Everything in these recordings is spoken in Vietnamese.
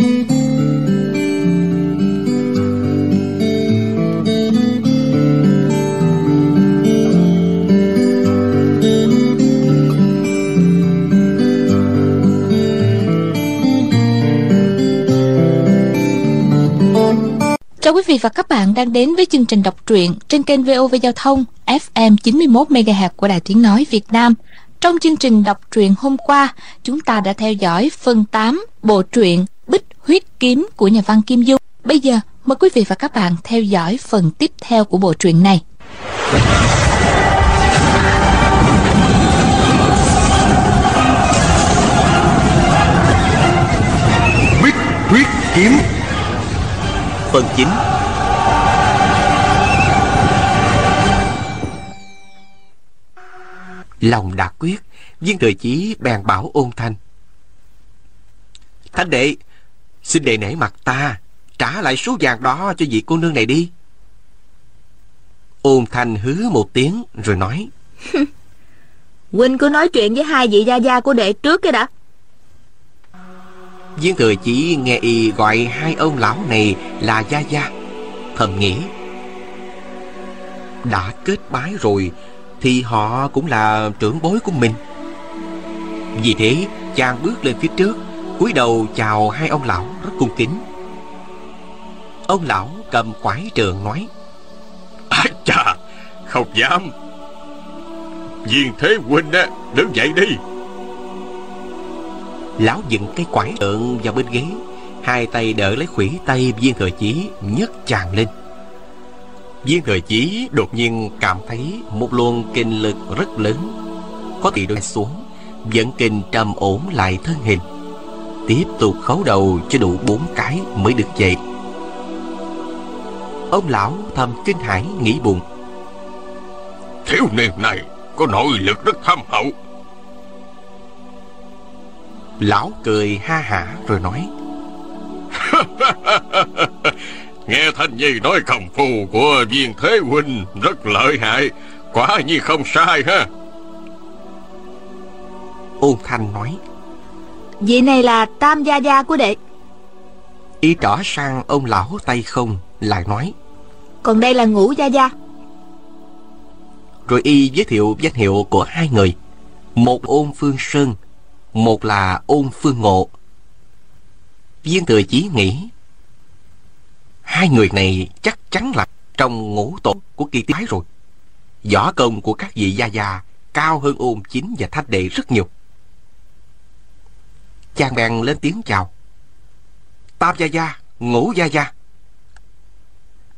Chào quý vị và các bạn đang đến với chương trình đọc truyện trên kênh VOV Giao thông FM 91 MHz của Đài Tiếng nói Việt Nam. Trong chương trình đọc truyện hôm qua, chúng ta đã theo dõi phần 8 bộ truyện Bích huyết kiếm của nhà văn Kim Dung. Bây giờ, mời quý vị và các bạn theo dõi phần tiếp theo của bộ truyện này. Bích huyết kiếm Phần 9 Lòng đã quyết Viên thời chí bèn bảo ôn thanh Thanh đệ Xin đệ nể mặt ta Trả lại số vàng đó cho vị cô nương này đi. Ôn thanh hứa một tiếng Rồi nói. Huynh cứ nói chuyện với hai vị gia gia của đệ trước cái đã. Viên thừa chỉ nghe y gọi hai ông lão này là Gia Gia Thầm nghĩ Đã kết bái rồi Thì họ cũng là trưởng bối của mình. Vì thế chàng bước lên phía trước cúi đầu chào hai ông lão rất cung kính. Ông lão cầm quải trường nói À chà Không dám. Viên Thế Huynh á Đứng dậy đi. Lão dựng cái quải trượng vào bên ghế Hai tay đỡ lấy khủy tay viên thừa chí nhấc chàng lên. Viên thừa chí đột nhiên cảm thấy một luồng kinh lực rất lớn Có tỷ đôi xuống Dẫn kinh trầm ổn lại thân hình Tiếp tục khấu đầu cho đủ bốn cái mới được dậy Ông lão thầm kinh hãi nghĩ bụng Thiếu niên này Có nội lực rất thâm hậu. Lão cười ha hả rồi nói. Nghe Thanh Nhi nói công phu của viên thế huynh Rất lợi hại Quả nhiên không sai ha. Ôn Thanh nói Vị này là tam gia gia của đệ. Y trỏ sang ông lão tay không Lại nói. Còn đây là ngũ gia gia. Rồi y giới thiệu danh hiệu của hai người. Một ôn phương sơn Một là ôn phương ngộ. Viên thừa chí nghĩ Hai người này chắc chắn là Trong ngũ tổ của kỳ tái rồi. Võ công của các vị gia gia Cao hơn ôn chính và thanh đệ rất nhiều Chàng bèn lên tiếng chào. Tam gia gia Ngũ gia gia.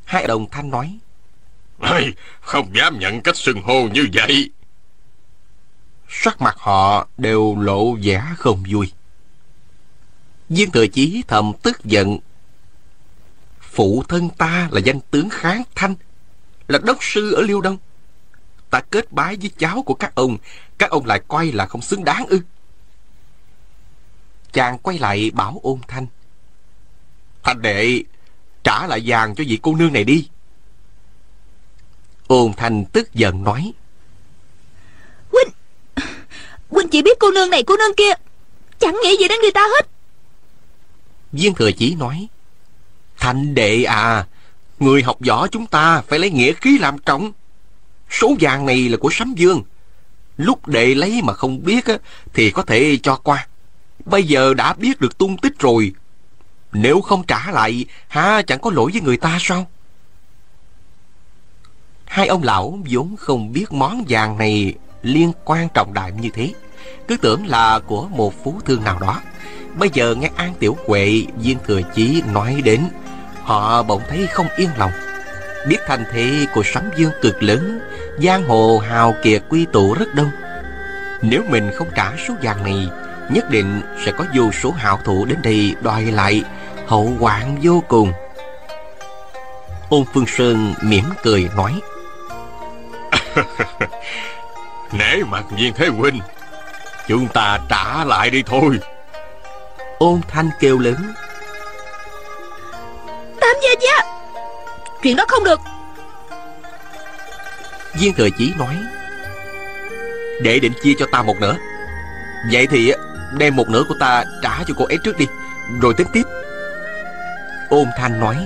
Hai đồng thanh nói. Ê, Không dám nhận cách xưng hô như vậy. Sắc mặt họ đều lộ vẻ không vui. Viên thừa chí thầm tức giận. Phụ thân ta là danh tướng kháng thanh Là đốc sư ở Liêu Đông. Ta kết bái với cháu của các ông Các ông lại coi là không xứng đáng ư Chàng quay lại bảo ôn thanh. Thanh đệ Trả lại vàng cho vị cô nương này đi. Ôn thanh tức giận nói. Huynh Huynh chỉ biết cô nương này cô nương kia Chẳng nghĩ gì đến người ta hết. Viên thừa chỉ nói. Thanh đệ à Người học võ chúng ta phải lấy nghĩa khí làm trọng. Số vàng này là của Sấm Dương. Lúc đệ lấy mà không biết á, Thì có thể cho qua Bây giờ đã biết được tung tích rồi. Nếu không trả lại ha chẳng có lỗi với người ta sao? Hai ông lão vốn không biết món vàng này liên quan trọng đại như thế. Cứ tưởng là của một phú thương nào đó. Bây giờ nghe An Tiểu Huệ, Viên Thừa Chí nói đến, Họ bỗng thấy không yên lòng. Biết thành thế của sấm dương cực lớn, Giang hồ hào kiệt quy tụ rất đông. Nếu mình không trả số vàng này Nhất định sẽ có vô số hảo thủ đến đây đòi lại Hậu hoạn vô cùng. Ôn Phương Sơn mỉm cười nói Nể mặt viên thế huynh Chúng ta trả lại đi thôi. Ôn Thanh kêu lớn Tam gia gia Chuyện đó không được. Viên Thừa Chí nói Để định chia cho ta một nửa. Vậy thì đem một nửa của ta trả cho cô ấy trước đi. Rồi tính tiếp. Ôn thanh nói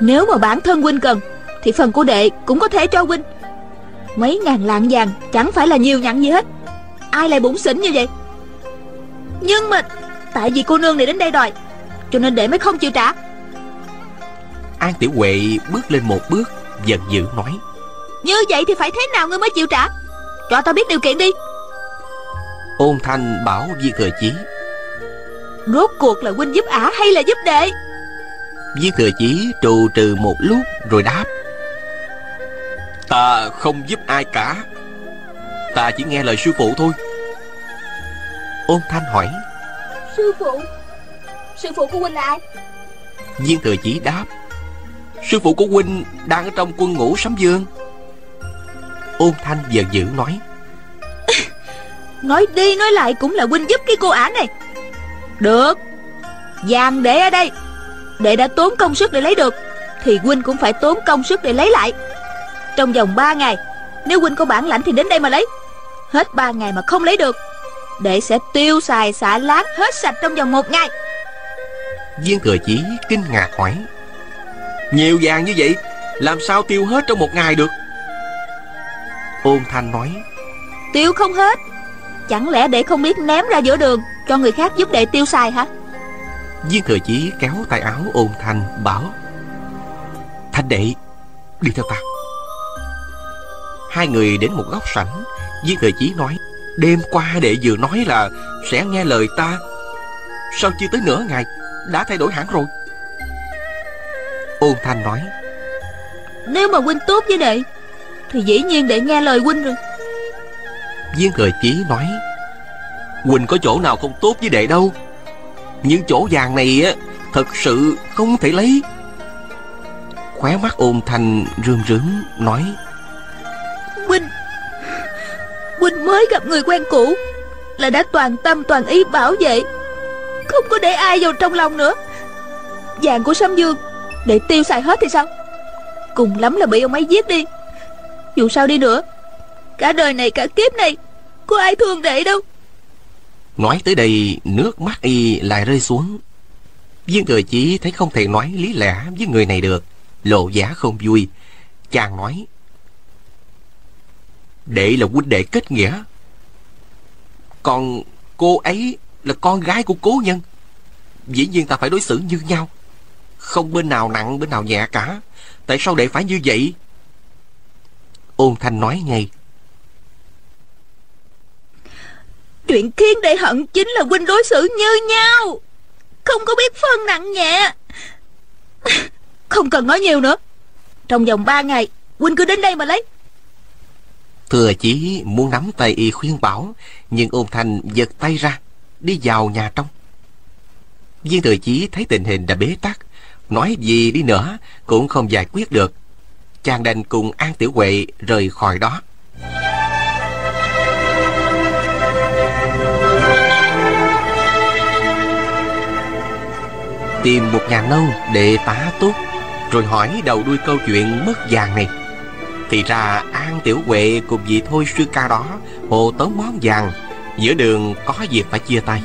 Nếu mà bản thân huynh cần Thì phần của đệ cũng có thể cho huynh. Mấy ngàn lạng vàng Chẳng phải là nhiều nhặn gì hết. Ai lại bụng xỉn như vậy? Nhưng mà Tại vì cô nương này đến đây đòi Cho nên đệ mới không chịu trả. An Tiểu Huệ bước lên một bước Giận dữ nói Như vậy thì phải thế nào ngươi mới chịu trả? Cho tao biết điều kiện đi Ôn thanh bảo viên thừa chí. Rốt cuộc là huynh giúp ả hay là giúp đệ? Viên thừa chí trù trừ một lúc Rồi đáp. Ta không giúp ai cả. Ta chỉ nghe lời sư phụ thôi. Ôn thanh hỏi. Sư phụ? Sư phụ của huynh là ai? Viên thừa chí đáp. Sư phụ của huynh đang ở trong quân ngũ sấm dương. Ôn thanh giận dữ nói Nói đi nói lại cũng là huynh giúp cái cô ả này. Được. Vàng để ở đây. Đệ đã tốn công sức để lấy được Thì huynh cũng phải tốn công sức để lấy lại. Trong vòng 3 ngày Nếu huynh có bản lãnh thì đến đây mà lấy. Hết 3 ngày mà không lấy được Đệ sẽ tiêu xài xả láng hết sạch trong vòng một ngày. Viên thừa chí kinh ngạc hỏi Nhiều vàng như vậy Làm sao tiêu hết trong một ngày được? Ôn thanh nói Tiêu không hết Chẳng lẽ đệ không biết ném ra giữa đường Cho người khác giúp đệ tiêu xài hả? Viên thừa chí kéo tay áo ôn thanh bảo Thanh đệ Đi theo ta. Hai người đến một góc sảnh Viên thừa chí nói Đêm qua đệ vừa nói là Sẽ nghe lời ta. Sao chưa tới nửa ngày Đã thay đổi hẳn rồi. Ôn thanh nói Nếu mà huynh tốt với đệ Thì dĩ nhiên đệ nghe lời huynh rồi Viên cười chí nói, Quỳnh có chỗ nào không tốt với đệ đâu. Những chỗ vàng này á, Thật sự không thể lấy. Khóe mắt ôm thanh rương rướng, nói, quỳnh quỳnh mới gặp người quen cũ Là đã toàn tâm toàn ý bảo vệ. Không có để ai vào trong lòng nữa. Vàng của Sâm Dương, Để tiêu xài hết thì sao? Cùng lắm là bị ông ấy giết đi. Dù sao đi nữa Cả đời này, cả kiếp này, Có ai thương đệ đâu? Nói tới đây, nước mắt y lại rơi xuống. Viên thừa chí thấy không thể nói lý lẽ với người này được, Lộ giá không vui. Chàng nói, Đệ là huynh đệ kết nghĩa. Còn cô ấy là con gái của cố nhân. Dĩ nhiên ta phải đối xử như nhau. Không bên nào nặng, bên nào nhẹ cả. Tại sao đệ phải như vậy? Ôn thanh nói ngay Chuyện khiến đệ hận chính là huynh đối xử như nhau. Không có biết phân nặng nhẹ. Không cần nói nhiều nữa. Trong vòng ba ngày, Huynh cứ đến đây mà lấy. Thừa chí, muốn nắm tay y khuyên bảo, Nhưng ôn thanh giật tay ra, Đi vào nhà trong. Viên thừa chí thấy tình hình đã bế tắc, Nói gì đi nữa Cũng không giải quyết được. Chàng đành cùng An Tiểu Huệ rời khỏi đó. Tìm một nhà nông để tá túc, Rồi hỏi đầu đuôi câu chuyện mất vàng này Thì ra An Tiểu Huệ cùng vị thôi sư ca đó Hồ tống món vàng, Giữa đường có việc phải chia tay,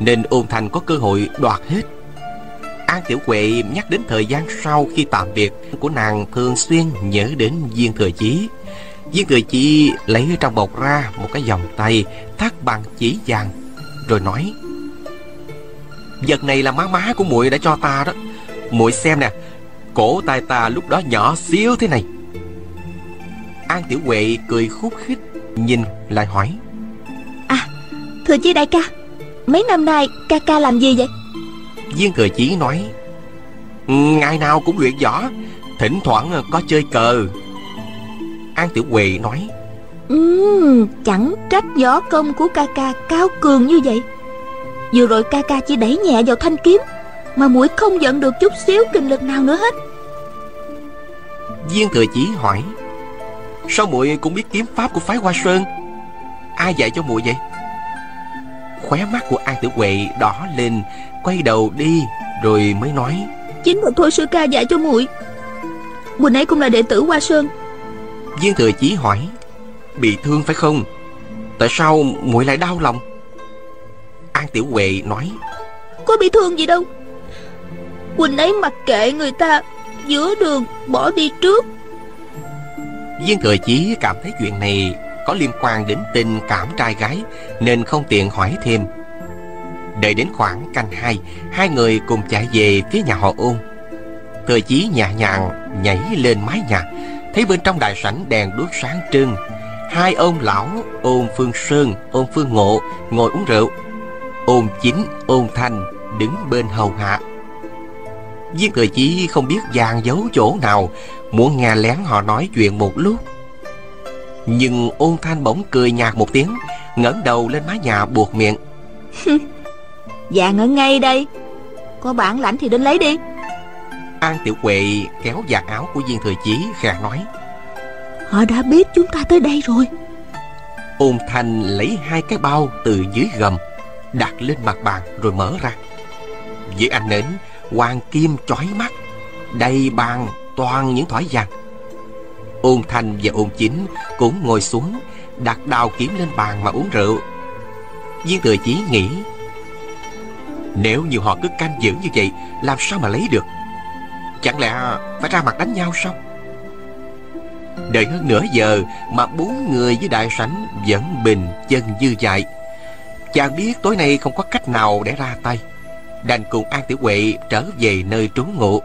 Nên ôn thành có cơ hội đoạt hết An Tiểu Huệ nhắc đến thời gian sau khi tạm biệt của nàng thường xuyên nhớ đến viên thừa chí. Viên thừa chí lấy trong bọc ra một cái vòng tay thắt bằng chỉ vàng, rồi nói Vật này là má má của muội đã cho ta đó. Muội xem nè Cổ tay ta lúc đó nhỏ xíu thế này. An Tiểu Huệ cười khúc khích Nhìn lại hỏi. À Thừa chí đại ca Mấy năm nay ca ca làm gì vậy? Viên Thừa Chí nói Ngày nào cũng luyện võ Thỉnh thoảng có chơi cờ. An Tiểu Huệ nói Ừm, chẳng trách võ công của ca ca cao cường như vậy Vừa rồi ca ca chỉ đẩy nhẹ vào thanh kiếm Mà mũi không giận được chút xíu kinh lực nào nữa hết. Viên Thừa Chí hỏi Sao muội cũng biết kiếm pháp của phái Hoa Sơn? Ai dạy cho muội vậy? Khóe mắt của An Tử Huệ đỏ lên Quay đầu đi Rồi mới nói Chính là thôi sư ca dạy cho muội. Quỳnh ấy cũng là đệ tử Hoa Sơn. Viên Thừa Chí hỏi Bị thương phải không? Tại sao muội lại đau lòng An Tiểu Huệ nói Có bị thương gì đâu. Huynh ấy mặc kệ người ta Giữa đường bỏ đi trước. Viên thừa chí cảm thấy chuyện này Có liên quan đến tình cảm trai gái Nên không tiện hỏi thêm. Đợi đến khoảng canh hai Hai người cùng chạy về phía nhà họ ôn. Thừa chí nhẹ nhàng nhảy lên mái nhà Thấy bên trong đại sảnh đèn đuốc sáng trưng. Hai ông lão ôn phương sơn Ôn phương ngộ ngồi uống rượu Ôn chính ôn thanh đứng bên hầu hạ. Viên thừa chí không biết dàn giấu chỗ nào Muốn nghe lén họ nói chuyện một lúc. Nhưng ôn thanh bỗng cười nhạt một tiếng ngẩng đầu lên mái nhà buộc miệng. Vàng ở ngay đây. Có bản lãnh thì đến lấy đi. An Tiểu Huệ kéo giặt áo của viên thừa chí khẽ nói. Họ đã biết chúng ta tới đây rồi. Ôn thanh lấy hai cái bao từ dưới gầm Đặt lên mặt bàn rồi mở ra. Dưới ánh nến, Hoàng kim chói mắt, Đầy bàn toàn những thỏi vàng. Ôn thanh và ôn chính Cũng ngồi xuống, Đặt đào kiếm lên bàn mà uống rượu. Viên thừa chí nghĩ, Nếu như họ cứ canh giữ như vậy, Làm sao mà lấy được? Chẳng lẽ phải ra mặt đánh nhau sao? Đợi hơn nửa giờ Mà bốn người với đại sảnh Vẫn bình chân dư dại. Chàng biết tối nay không có cách nào để ra tay. Đành cùng An Tiểu Huệ trở về nơi trú ngụ.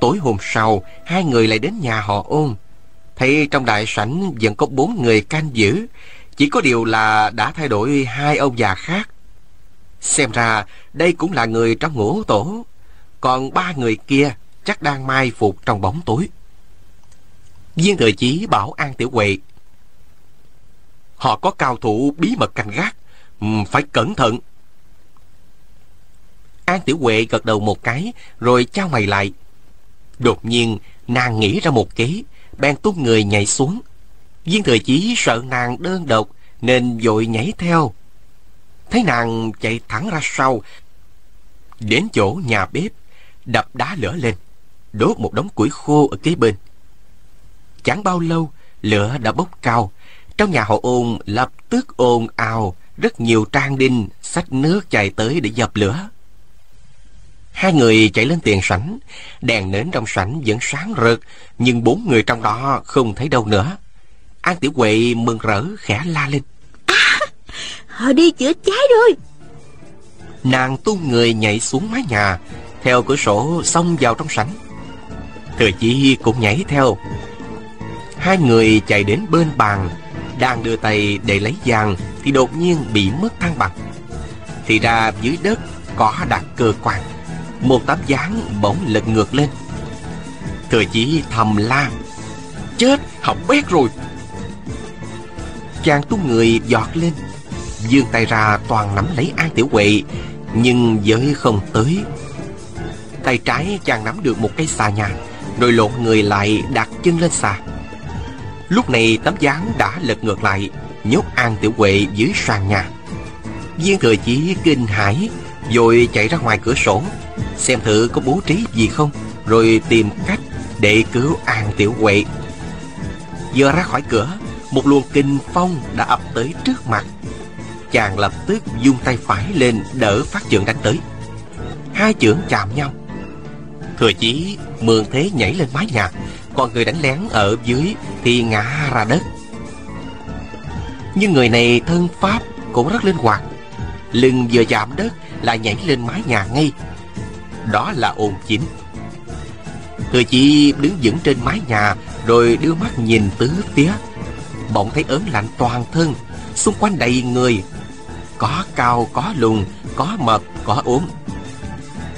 Tối hôm sau, Hai người lại đến nhà họ ôn Thấy trong đại sảnh vẫn có bốn người canh giữ, Chỉ có điều là đã thay đổi hai ông già khác. Xem ra đây cũng là người trong ngũ tổ. Còn ba người kia chắc đang mai phục trong bóng tối. Viên thừa chí bảo An Tiểu Huệ Họ có cao thủ bí mật canh gác. Ừ, phải cẩn thận. An Tiểu Huệ gật đầu một cái, Rồi trao mày lại. Đột nhiên, nàng nghĩ ra một kế. Bèn tung người nhảy xuống. Viên thừa chí sợ nàng đơn độc, Nên vội nhảy theo. Thấy nàng chạy thẳng ra sau, Đến chỗ nhà bếp, Đập đá lửa lên, Đốt một đống củi khô ở kế bên. Chẳng bao lâu, Lửa đã bốc cao trong nhà họ ôn lập tức ồn ào Rất nhiều trang đinh Xách nước chạy tới để dập lửa. Hai người chạy lên tiền sảnh Đèn nến trong sảnh vẫn sáng rực Nhưng bốn người trong đó không thấy đâu nữa. An Tiểu Huệ mừng rỡ khẽ la lên. À Họ đi chữa cháy rồi. Nàng tung người nhảy xuống mái nhà Theo cửa sổ xông vào trong sảnh. Thừa Chi cũng nhảy theo. Hai người chạy đến bên bàn đang đưa tay để lấy vàng Thì đột nhiên bị mất thăng bằng. Thì ra dưới đất có đặt cơ quan, Một tấm dáng bỗng lật ngược lên. Thừa chỉ thầm la, Chết hỏng bét rồi. Chàng tung người giọt lên Dương tay ra toàn nắm lấy An Tiểu Huệ, Nhưng giới không tới. Tay trái chàng nắm được một cây xà nhà, Rồi lộn người lại đặt chân lên xà. Lúc này tấm dáng đã lật ngược lại, Nhốt An Tiểu Huệ dưới sàn nhà. Viên thừa chí kinh hãi, Rồi chạy ra ngoài cửa sổ, Xem thử có bố trí gì không, Rồi tìm cách để cứu An Tiểu Huệ. Vừa ra khỏi cửa, Một luồng kinh phong đã ập tới trước mặt. Chàng lập tức dung tay phải lên Đỡ phát trưởng đánh tới. Hai trưởng chạm nhau. Thừa chí mượn thế nhảy lên mái nhà. Còn người đánh lén ở dưới Thì ngã ra đất. Nhưng người này thân pháp Cũng rất linh hoạt. Lưng vừa chạm đất là nhảy lên mái nhà ngay. Đó là ồn chính. Thừa chí đứng vững trên mái nhà Rồi đưa mắt nhìn tứ phía. Bỗng thấy ớn lạnh toàn thân. Xung quanh đầy người. Có cao, có lùn, có mập, có ốm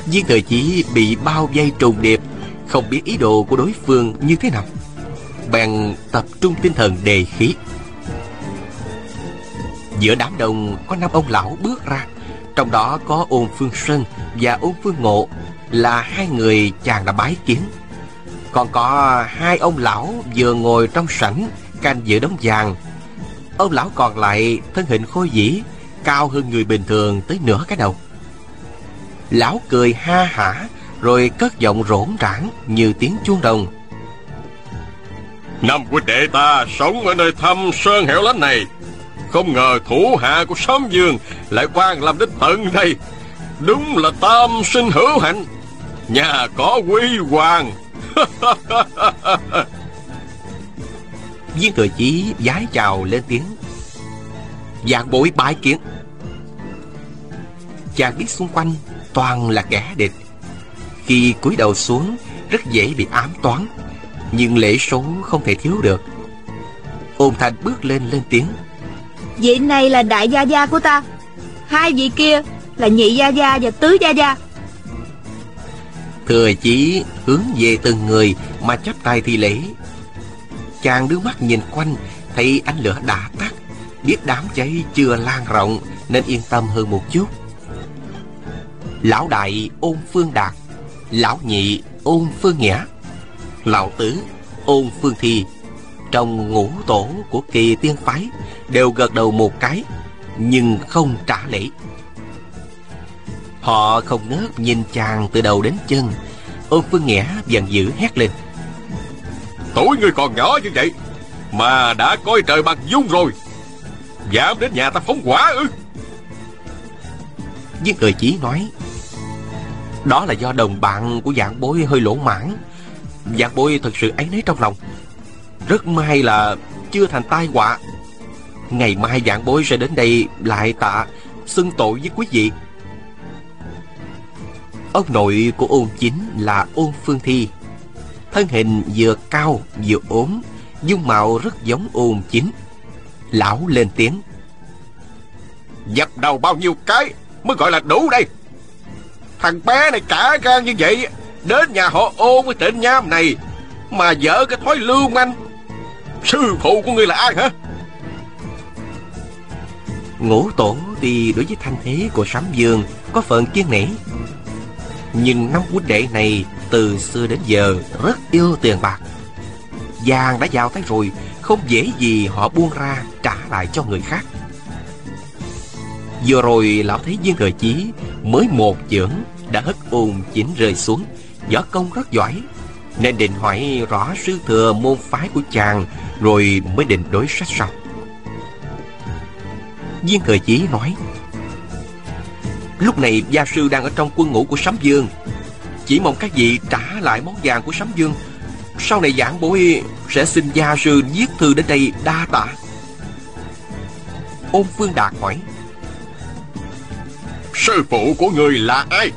Viên thời chí bị bao dây trùng điệp. Không biết ý đồ của đối phương như thế nào. Bèn tập trung tinh thần đề khí. Giữa đám đông, có năm ông lão bước ra. Trong đó có ôn phương sơn và ôn phương ngộ, Là hai người chàng đã bái kiến. Còn có hai ông lão vừa ngồi trong sảnh Canh giữa đống vàng. Ông lão còn lại thân hình khôi dĩ, Cao hơn người bình thường tới nửa cái đầu. Lão cười ha hả rồi cất giọng rỗn rãng như tiếng chuông đồng. Năm huynh đệ ta sống ở nơi thâm sơn hẻo lánh này. Không ngờ thủ hạ của Sấm Dương Lại quan làm đến tận đây. Đúng là tam sinh hữu hạnh. Nhà có quy hoàng. Viên thừa chí giái chào lên tiếng. Dạng bội bái kiến. Chàng biết xung quanh toàn là kẻ địch Khi cúi đầu xuống Rất dễ bị ám toán Nhưng lễ số không thể thiếu được. Ôn thành bước lên lên tiếng. Vị này là đại gia gia của ta. Hai vị kia là nhị gia gia và tứ gia gia. Thừa chí hướng về từng người Mà chắp tay thi lễ. Chàng đưa mắt nhìn quanh Thấy ánh lửa đã tắt Biết đám cháy chưa lan rộng Nên yên tâm hơn một chút. Lão đại ôn phương đạt Lão nhị ôn phương nghĩa Lão tứ ôn phương thi Trong ngũ tổ của kỳ tiên phái Đều gật đầu một cái Nhưng không trả lễ. Họ không ngớt nhìn chàng từ đầu đến chân. Ôn phương nghĩa giận dữ hét lên. Tuổi người còn nhỏ như vậy Mà đã coi trời bằng dung rồi. Dám đến nhà ta phóng quả ư? Viên cười chỉ nói đó là do đồng bạn của dạng bối hơi lỗ mãn. Dạng bối thật sự ấy nấy trong lòng. Rất may là chưa thành tai họa. Ngày mai dạng bối sẽ đến đây lại tạ Xưng tội với quý vị. Ông nội của ôn chính là ôn phương thi. Thân hình vừa cao vừa ốm, Dung mạo rất giống ôn chính. Lão lên tiếng. Dập đầu bao nhiêu cái Mới gọi là đủ đây? Thằng bé này cả gan như vậy, Đến nhà họ ôn với tên nham này, Mà dở cái thói lưu manh. Sư phụ của ngươi là ai hả? Ngũ tổ thì đối với thanh thế của Sám Dương, Có phần kiên nể. Nhưng năm huynh đệ này Từ xưa đến giờ rất yêu tiền bạc. Vàng đã giao tay rồi, Không dễ gì họ buông ra Trả lại cho người khác. Vừa rồi lão thấy viên thời chí Mới một chưởng đã hất ồn chỉnh rơi xuống. Võ công rất giỏi, Nên định hỏi rõ sư thừa môn phái của chàng Rồi mới định đối sách sau. Viên thời chí nói, Lúc này gia sư đang ở trong quân ngũ của Sấm Dương Chỉ mong các vị trả lại món vàng của Sấm Dương Sau này giảng bối sẽ xin gia sư viết thư đến đây đa tạ. Ôn Phương Đạt hỏi, Sư phụ của người là ai?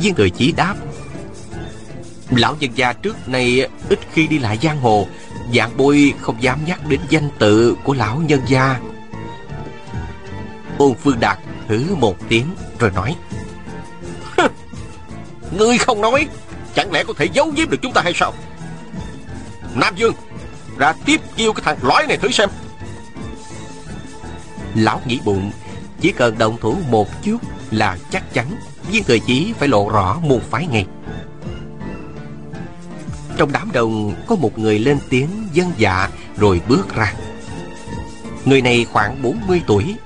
Viên người chỉ đáp, Lão nhân gia trước nay ít khi đi lại giang hồ, Dạng bôi không dám nhắc đến danh tự của lão nhân gia. Ôn Phương Đạt hứ một tiếng rồi nói Ngươi không nói, Chẳng lẽ có thể giấu giếm được chúng ta hay sao? Nam Dương, Ra tiếp kêu cái thằng lõi này thử xem. Lão nghĩ bụng, Chỉ cần động thủ một chút là chắc chắn Viên thừa chí phải lộ rõ môn phái ngay. Trong đám đông, có một người lên tiếng dân dạ rồi bước ra. Người này khoảng 40 tuổi,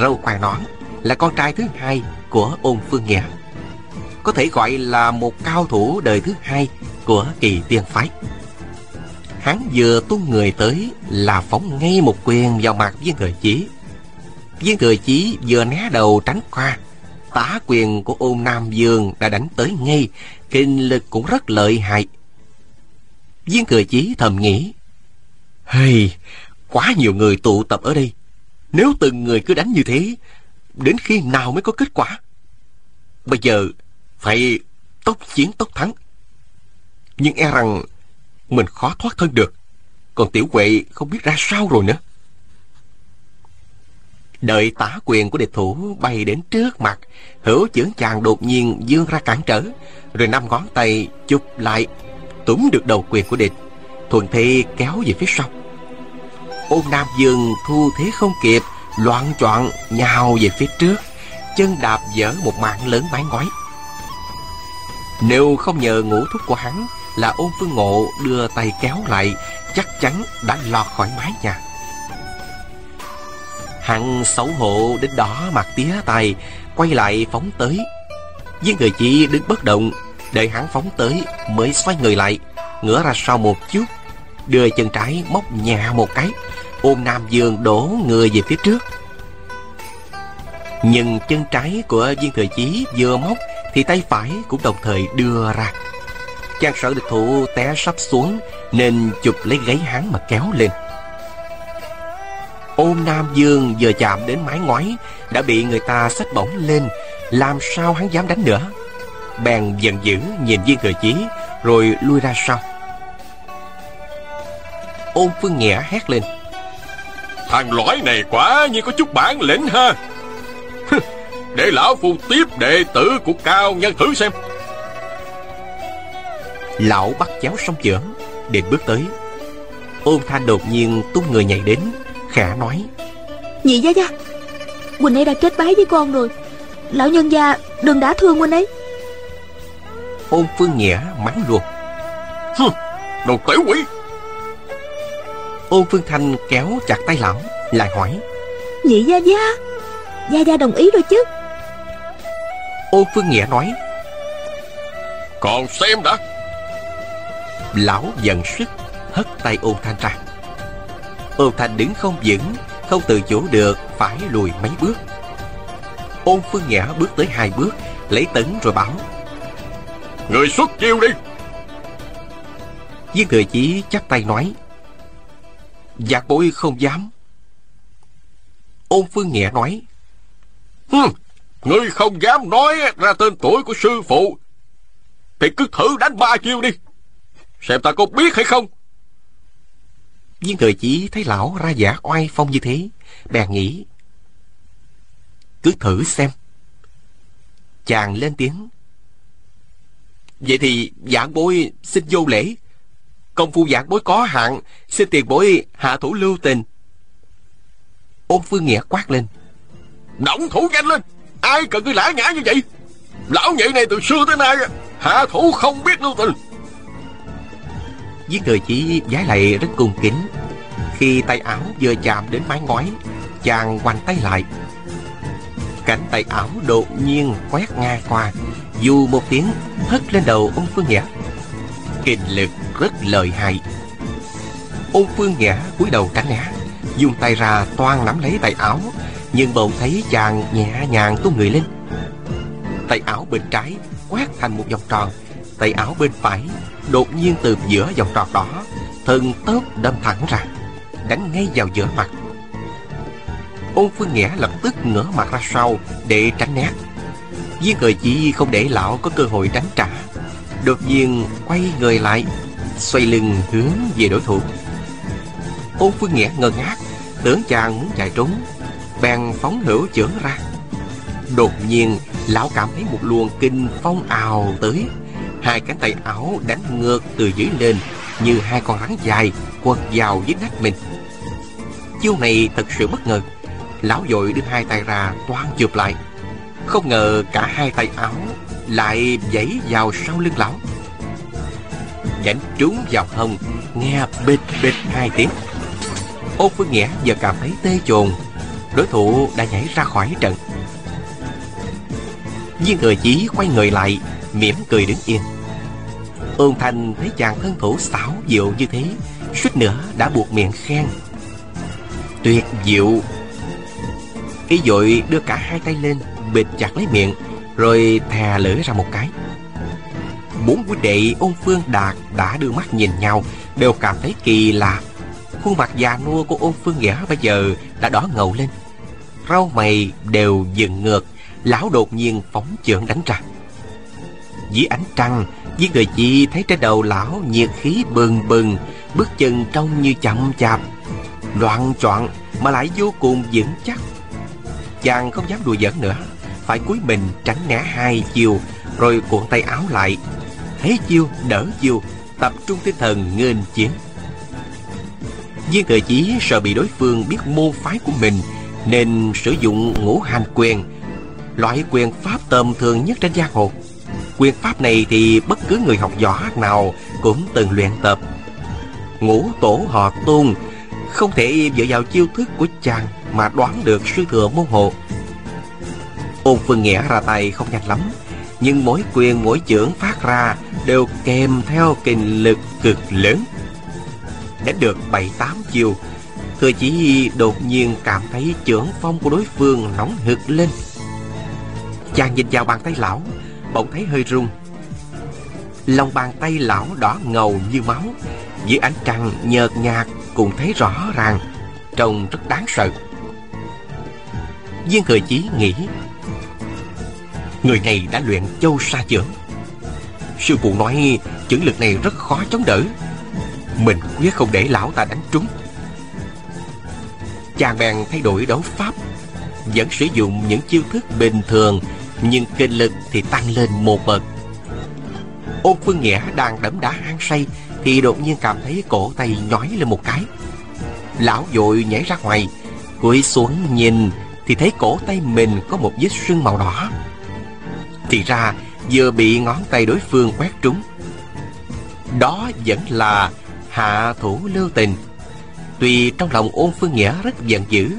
Râu khoai nón, Là con trai thứ hai của ôn phương nghĩa Có thể gọi là một cao thủ đời thứ hai của kỳ tiên phái. Hắn vừa tung người tới là phóng ngay một quyền vào mặt viên thừa chí Viên thừa chí vừa né đầu tránh qua Tả quyền của ôn Nam Dương đã đánh tới ngay Kinh lực cũng rất lợi hại. Viên cười chí thầm nghĩ Hay, quá nhiều người tụ tập ở đây. Nếu từng người cứ đánh như thế Đến khi nào mới có kết quả? Bây giờ phải tốc chiến tốc thắng. Nhưng e rằng Mình khó thoát thân được. Còn tiểu quệ không biết ra sao rồi nữa. Đợi tả quyền của địch thủ bay đến trước mặt, Hữu chưởng chàng đột nhiên dương ra cản trở, Rồi năm ngón tay chụp lại, Túm được đầu quyền của địch, Thuần thi kéo về phía sau. Ôn Nam Dương thu thế không kịp, Loạn choạng nhào về phía trước, Chân đạp dở một mạng lớn mái ngói. Nếu không nhờ ngũ thúc của hắn Là ôn phương ngộ đưa tay kéo lại, Chắc chắn đã lọt khỏi mái nhà. Hắn xấu hổ đến đó mặt tía tay Quay lại phóng tới. Viên người chị đứng bất động, Đợi hắn phóng tới mới xoay người lại, Ngửa ra sau một chút, Đưa chân trái móc nhà một cái, Ôm Nam Dương đổ người về phía trước. Nhưng chân trái của viên thời chí vừa móc Thì tay phải cũng đồng thời đưa ra. Chàng sợ địch thủ té sắp xuống Nên chụp lấy gáy hắn mà kéo lên. Ôn Nam Dương vừa chạm đến mái ngói Đã bị người ta xách bổng lên Làm sao hắn dám đánh nữa? Bèn giận dữ nhìn viên thừa chí Rồi lui ra sau. Ôn Phương Nghĩa hét lên. Thằng lõi này quả như có chút bản lĩnh ha. Để lão phu tiếp đệ tử của cao nhân thử xem. Lão bắt chéo song chưởng Định bước tới. Ôn thanh đột nhiên tung người nhảy đến Khả nói. Nhị gia gia Quỳnh ấy đã kết bái với con rồi. Lão nhân gia đừng đã thương Quỳnh ấy. Ôn phương nghĩa mắng luôn. Hừ, Đồ tiểu quỷ. Ôn phương thanh kéo chặt tay lão Lại hỏi. Nhị gia gia Gia gia đồng ý rồi chứ. Ôn phương nghĩa nói. Còn xem đã. Lão giận sức Hất tay ôn thanh ra Ôn thanh đứng không vững Không tự chủ được Phải lùi mấy bước. Ôn phương nghĩa bước tới hai bước Lấy tấn rồi bảo Người xuất chiêu đi. Viên thừa chí chắp tay nói Giặc bối không dám. Ôn phương nghĩa nói Hừ, Ngươi không dám nói ra tên tuổi của sư phụ. Thì cứ thử đánh ba chiêu đi Xem ta có biết hay không Viên thời chí thấy lão ra giả oai phong như thế, Bèn nghĩ, Cứ thử xem. Chàng lên tiếng, Vậy thì giảng bối xin vô lễ. Công phu giảng bối có hạn, Xin tiền bối hạ thủ lưu tình. Ôn phương nghĩa quát lên, Động thủ nhanh lên! Ai cần cứ lã ngã như vậy? Lão nhị này từ xưa tới nay Hạ thủ không biết lưu tình với người chỉ giái lại rất cung kính. Khi tay áo vừa chạm đến mái ngói, Chàng quanh tay lại. Cánh tay áo đột nhiên quét ngang qua, Dù một tiếng hất lên đầu ông Phương Nghĩa Kinh lực rất lợi hại. Ông Phương Nghĩa cúi đầu tránh né, Dùng tay ra toan nắm lấy tay áo, Nhưng bỗng thấy chàng nhẹ nhàng tung người lên. Tay áo bên trái quét thành một vòng tròn, Tay áo bên phải đột nhiên từ giữa vòng tròn đó, Thần tớp đâm thẳng ra Đánh ngay vào giữa mặt. Ôn Phương Nghĩa lập tức ngửa mặt ra sau Để tránh né. Viên người chỉ không để lão có cơ hội đánh trả. Đột nhiên quay người lại, Xoay lưng hướng về đối thủ. Ôn Phương Nghĩa ngơ ngác, Tưởng chàng muốn chạy trốn, Bèn phóng hữu chưởng ra. Đột nhiên, Lão cảm thấy một luồng kinh phong ào tới. Hai cánh tay áo đánh ngược từ dưới lên, Như hai con rắn dài quật vào dưới nách mình. Chiêu này thật sự bất ngờ. Lão dội đưa hai tay ra toan chụp lại. Không ngờ cả hai tay áo Lại dãy vào sau lưng lão. Đánh trúng vào hông, Nghe bịch bịch hai tiếng. Ô Phương Nghĩa giờ cảm thấy tê chồn. Đối thủ đã nhảy ra khỏi trận. Viên thừa chí quay người lại mỉm cười đứng yên. Ôn Thanh thấy chàng thân thủ xảo diệu như thế, suýt nữa đã buộc miệng khen. Tuyệt diệu! Ý dội đưa cả hai tay lên, bịt chặt lấy miệng, rồi thè lưỡi ra một cái. Bốn huynh đệ ôn phương, đạt đã đưa mắt nhìn nhau, đều cảm thấy kỳ lạ. Khuôn mặt già nua của ôn phương nghĩa bây giờ đã đỏ ngầu lên. Rau mày đều dựng ngược, lão đột nhiên phóng chưởng đánh ra dưới ánh trăng với người chị thấy trên đầu lão nhiệt khí bừng bừng, bước chân trông như chậm chạp. Loạn choạng mà lại vô cùng vững chắc. Chàng không dám đùa giỡn nữa, phải cúi mình tránh né hai chiều, rồi cuộn tay áo lại. Thế chiêu, đỡ chiêu, tập trung tinh thần nghênh chiến. Viên thừa chí sợ bị đối phương biết môn phái của mình, nên sử dụng ngũ hành quyền, loại quyền pháp tầm thường nhất trên giang hồ quyền pháp này thì bất cứ người học võ nào cũng từng luyện tập. Ngũ tổ họ tôn không thể dựa vào chiêu thức của chàng mà đoán được sư thừa môn hộ. Ôn phương nghĩa ra tay không nhanh lắm, nhưng mỗi quyền, mỗi chưởng phát ra đều kèm theo kình lực cực lớn. Đến được bảy tám chiều thừa chỉ đột nhiên cảm thấy chưởng phong của đối phương nóng hực lên. Chàng nhìn vào bàn tay lão Bỗng thấy hơi rung Lòng bàn tay lão đỏ ngầu như máu Dưới ánh trăng nhợt nhạt Cũng thấy rõ ràng Trông rất đáng sợ. Viên Thừa Chí nghĩ Người này đã luyện châu sa Chưởng, Sư phụ nói chưởng lực này rất khó chống đỡ. Mình quyết không để lão ta đánh trúng. Chàng bèn thay đổi đấu pháp Vẫn sử dụng những chiêu thức bình thường nhưng kinh lực thì tăng lên một bậc. Ôn Phương Nghĩa đang đấm đá hang say Thì đột nhiên cảm thấy cổ tay nhói lên một cái. Lão vội nhảy ra ngoài, Cúi xuống nhìn Thì thấy cổ tay mình có một vết sưng màu đỏ. Thì ra vừa bị ngón tay đối phương quét trúng. Đó vẫn là hạ thủ lưu tình. Tuy trong lòng ôn phương nghĩa rất giận dữ,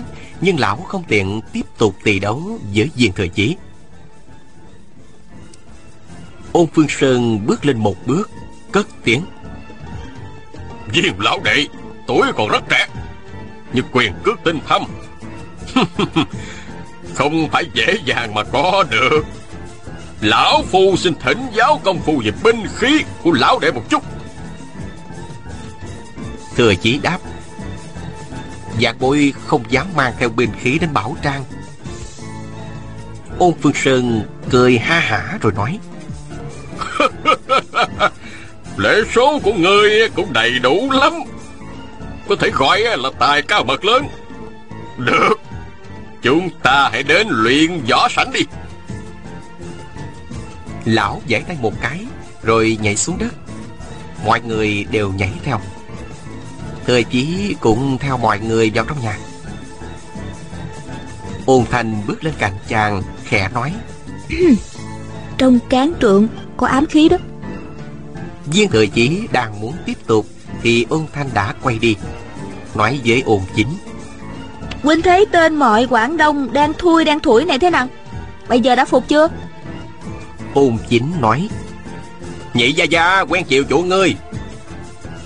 Nhưng lão không tiện tiếp tục tỳ đấu với viên thừa chí. Ôn phương sơn bước lên một bước Cất tiếng. Viên lão đệ Tuổi còn rất trẻ Nhưng quyền cước tinh thâm. Không phải dễ dàng mà có được. Lão Phu xin thỉnh giáo công phu về binh khí của lão đệ một chút. Thừa chí đáp Giạc bối không dám mang theo binh khí đến bảo trang. Ôn Phương Sơn cười ha hả rồi nói Lễ số của ngươi cũng đầy đủ lắm. Có thể gọi là tài cao mật lớn. Được. Chúng ta hãy đến luyện võ sẵn đi. Lão giãy tay một cái Rồi nhảy xuống đất. Mọi người đều nhảy theo. Thời chí cũng theo mọi người vào trong nhà. Ôn thành bước lên cạnh chàng Khẽ nói Trong cán trượng có ám khí đó. Viên thời chí đang muốn tiếp tục Thì ôn thanh đã quay đi. Nói với ôn chính. Huynh thấy tên mọi Quảng Đông Đang thui đang thủi này thế nào? Bây giờ đã phục chưa? Ôn chính nói Nhị gia gia quen chịu chủ ngươi.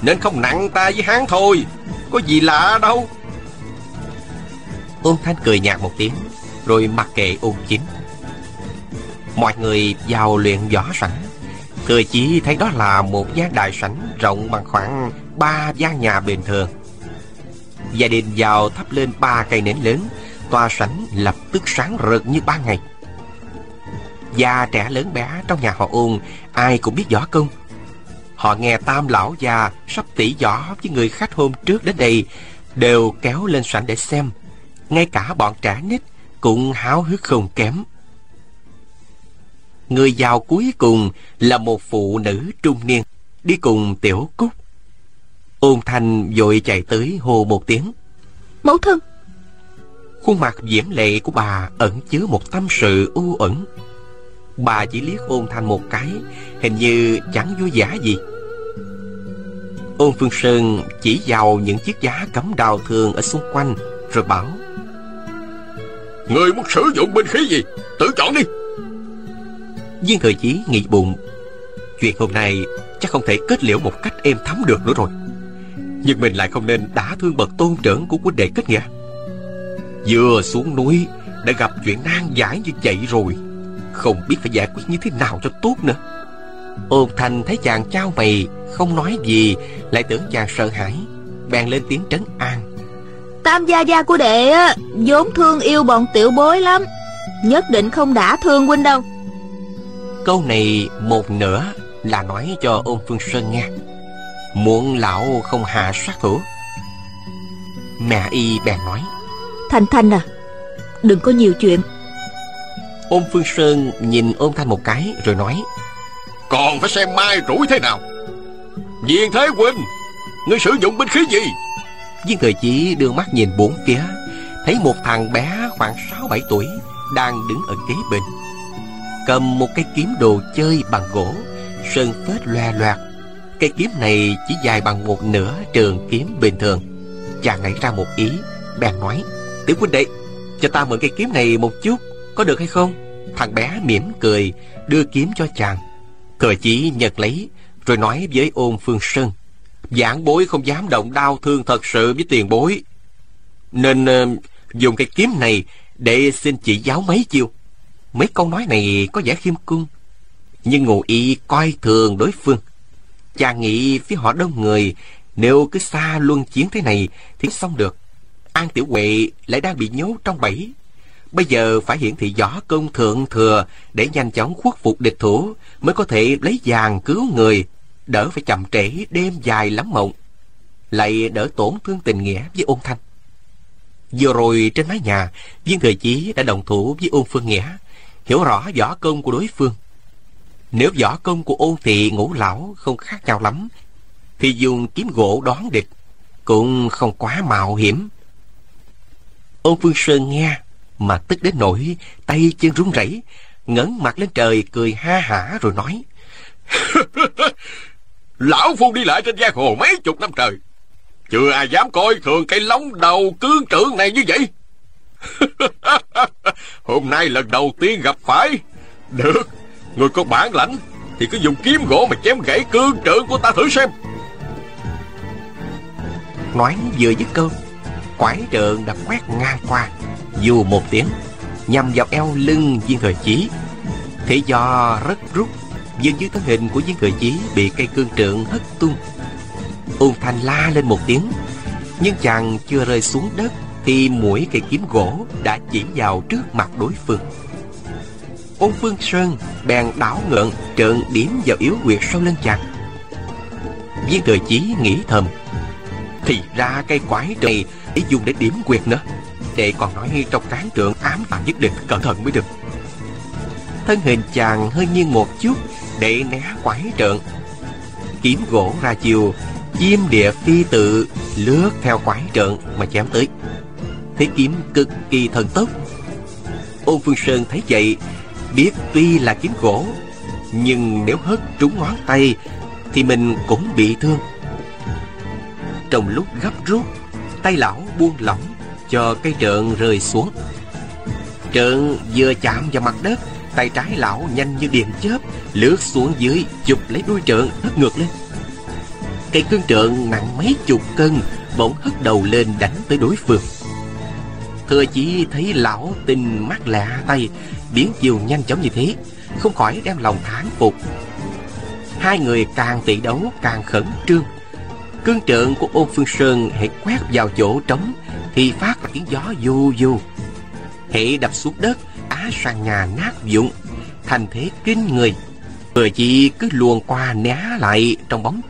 Nên không nặng ta với hắn thôi Có gì lạ đâu. Ôn thanh cười nhạt một tiếng Rồi mặc kệ ôn chính Mọi người vào luyện võ sẵn Thừa chỉ thấy đó là một gian đại sảnh Rộng bằng khoảng ba gian nhà bình thường. Gia đình vào thắp lên ba cây nến lớn. Tòa sảnh lập tức sáng rực như ban ngày. Già trẻ lớn bé trong nhà họ ôn Ai cũng biết võ công. Họ nghe tam lão già sắp tỉ võ với người khách hôm trước đến đây, Đều kéo lên sảnh để xem. Ngay cả bọn trẻ nít cũng háo hức không kém. Người giàu cuối cùng là một phụ nữ trung niên. Đi cùng tiểu cúc. Ôn thanh vội chạy tới hô một tiếng. Mẫu thân. Khuôn mặt diễm lệ của bà ẩn chứa một tâm sự u ẩn Bà chỉ liếc ôn thanh một cái Hình như chẳng vui vẻ gì. Ôn Phương Sơn chỉ vào những chiếc giá cắm đào thường ở xung quanh Rồi bảo Người muốn sử dụng binh khí gì? Tự chọn đi Viên thời chí nghĩ bụng Chuyện hôm nay chắc không thể kết liễu một cách êm thấm được nữa rồi. Nhưng mình lại không nên đả thương bậc tôn trưởng của huynh đệ kết nghĩa. Vừa xuống núi, Đã gặp chuyện nan giải như vậy rồi. Không biết phải giải quyết như thế nào cho tốt nữa. Ôn thành thấy chàng trao mày, Không nói gì, Lại tưởng chàng sợ hãi, Bèn lên tiếng trấn an. Tam gia gia của đệ á, vốn thương yêu bọn tiểu bối lắm, Nhất định không đã thương huynh đâu. Câu này một nửa là nói cho ôn phương sơn nghe. Muốn lão không hạ sát thủ. Mẹ y bèn nói Thanh Thanh à Đừng có nhiều chuyện. Ôn phương sơn nhìn ôn thanh một cái rồi nói Còn phải xem mai rủi thế nào? Viên Thế Huynh Ngươi sử dụng binh khí gì? Viên thời chí đưa mắt nhìn bốn phía Thấy một thằng bé khoảng 6-7 tuổi Đang đứng ở kế bên Cầm một cây kiếm đồ chơi bằng gỗ Sơn phết loe loạt Cây kiếm này chỉ dài bằng một nửa trường kiếm bình thường. Chàng nảy ra một ý Bèn nói Tiểu huynh đệ Cho ta mượn cây kiếm này một chút Có được hay không? Thằng bé mỉm cười Đưa kiếm cho chàng. Cờ chỉ nhật lấy Rồi nói với ôn phương sơn Giảng bối không dám động đau thương thật sự với tiền bối. Nên uh, dùng cây kiếm này Để xin chỉ giáo mấy chiêu. Mấy câu nói này có vẻ khiêm cung, Nhưng ngụ y coi thường đối phương. Chàng nghĩ phía họ đông người, Nếu cứ xa luân chiến thế này Thì xong được. An Tiểu Huệ lại đang bị nhốt trong bẫy. Bây giờ phải hiển thị võ công thượng thừa Để nhanh chóng khuất phục địch thủ Mới có thể lấy vàng cứu người, Đỡ phải chậm trễ đêm dài lắm mộng, Lại đỡ tổn thương tình nghĩa với ôn thanh. Vừa rồi trên mái nhà, Viên Thời Chí đã đồng thủ với ôn phương nghĩa. Hiểu rõ võ công của đối phương. Nếu võ công của ôn thị ngũ lão Không khác nhau lắm, Thì dùng kiếm gỗ đón địch Cũng không quá mạo hiểm. Ôn Phương Sơn nghe, Mà tức đến nỗi Tay chân run rẩy, ngẩng mặt lên trời cười ha hả rồi nói, Lão Phu đi lại trên giang hồ mấy chục năm trời, chưa ai dám coi thường cái lóng đầu cương trưởng này như vậy. Hôm nay lần đầu tiên gặp phải. Được, Người có bản lãnh Thì cứ dùng kiếm gỗ mà chém gãy cương trượng của ta thử xem. Nói vừa dứt câu Quải trượng đã quét ngang qua. Dù một tiếng, Nhằm vào eo lưng viên thời chí Thế do rất rút, Dường như thân hình của viên thời chí Bị cây cương trượng hất tung. Ôn Thanh la lên một tiếng, Nhưng chàng chưa rơi xuống đất. Thì mũi cây kiếm gỗ đã chỉ vào trước mặt đối phương. Ôn Phương Sơn bèn đảo ngượng trợn điểm vào yếu quyệt sau lưng chàng. Viên thời chí nghĩ thầm, Thì ra cây quái này để dùng để điểm quyệt nữa, Để còn nói trong cán trượng ám tàng nhất định, cẩn thận mới được. Thân hình chàng hơi nghiêng một chút Để né quái trượng. Kiếm gỗ ra chiều Diêm địa phi tự lướt theo quái trượng mà chém tới. Thế kiếm cực kỳ thần tốc. Ôn Phương Sơn thấy vậy, Biết tuy là kiếm gỗ, Nhưng nếu hất trúng ngón tay Thì mình cũng bị thương. Trong lúc gấp rút, Tay lão buông lỏng, Cho cây trượng rơi xuống. Trượng vừa chạm vào mặt đất, Tay trái lão nhanh như điện chớp, Lướt xuống dưới, Chụp lấy đuôi trượng, hất ngược lên. Cây cương trượng nặng mấy chục cân, Bỗng hất đầu lên đánh tới đối phương. Thừa chỉ thấy lão tinh mắt lạ tay, Biến chiều nhanh chóng như thế, Không khỏi đem lòng thán phục. Hai người càng tỷ đấu càng khẩn trương. Cương trượng của ôn phương sơn hãy quét vào chỗ trống, Thì phát ra tiếng gió du du. Hệ đập xuống đất, Á sàn nhà nát vụn, Thành thế kinh người. Thừa chỉ cứ luồn qua né lại trong bóng,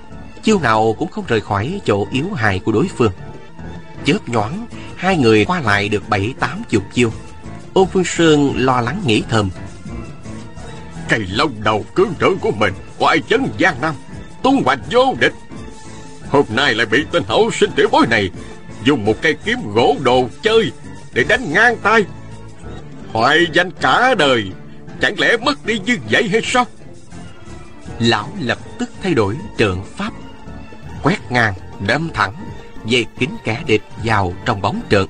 chiêu nào cũng không rời khỏi chỗ yếu hại của đối phương. Chớp nhoáng hai người qua lại được bảy tám chục chiêu. Ôn phương sơn lo lắng nghĩ thầm. Cây lông đầu cương trưởng của mình oai chấn giang nam tung hoành vô địch. Hôm nay lại bị tên hậu sinh tiểu bối này dùng một cây kiếm gỗ đồ chơi để đánh ngang tay. Hoại danh cả đời chẳng lẽ mất đi như vậy hay sao? Lão lập tức thay đổi trượng pháp quét ngang đâm thẳng dây kính kẻ địch vào trong bóng trận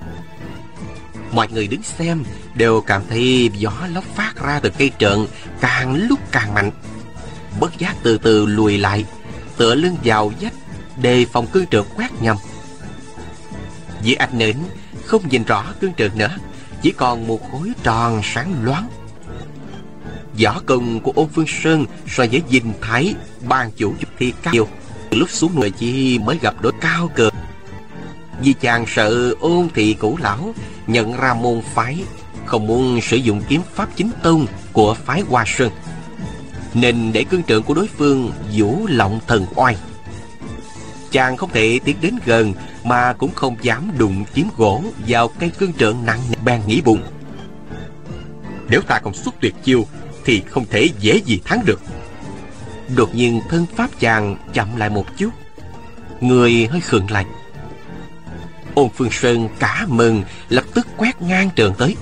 mọi người đứng xem đều cảm thấy gió lốc phát ra từ cây trận càng lúc càng mạnh. Bất giác từ từ lùi lại, tựa lưng vào vách đề phòng cương trượng quét nhầm. Dưới ánh nến không nhìn rõ cương trượng nữa, chỉ còn một khối tròn sáng loáng. Võ công của ôn phương sơn so với dinh thái ban chủ thì cao. Lúc xuống người chi mới gặp đối cao cường. Vì chàng sợ ôn thị cũ lão, Nhận ra môn phái, Không muốn sử dụng kiếm pháp chính tông Của phái Hoa Sơn. Nên để cương trượng của đối phương Vũ lọng thần oai. Chàng không thể tiến đến gần Mà cũng không dám đụng kiếm gỗ Vào cây cương trượng nặng bèn nghĩ bụng. Nếu ta không xuất tuyệt chiêu Thì không thể dễ gì thắng được. Đột nhiên thân pháp chàng chậm lại một chút. Người hơi khựng lại. Ôn Phương Sơn cả mừng, Lập tức quét ngang trường tới.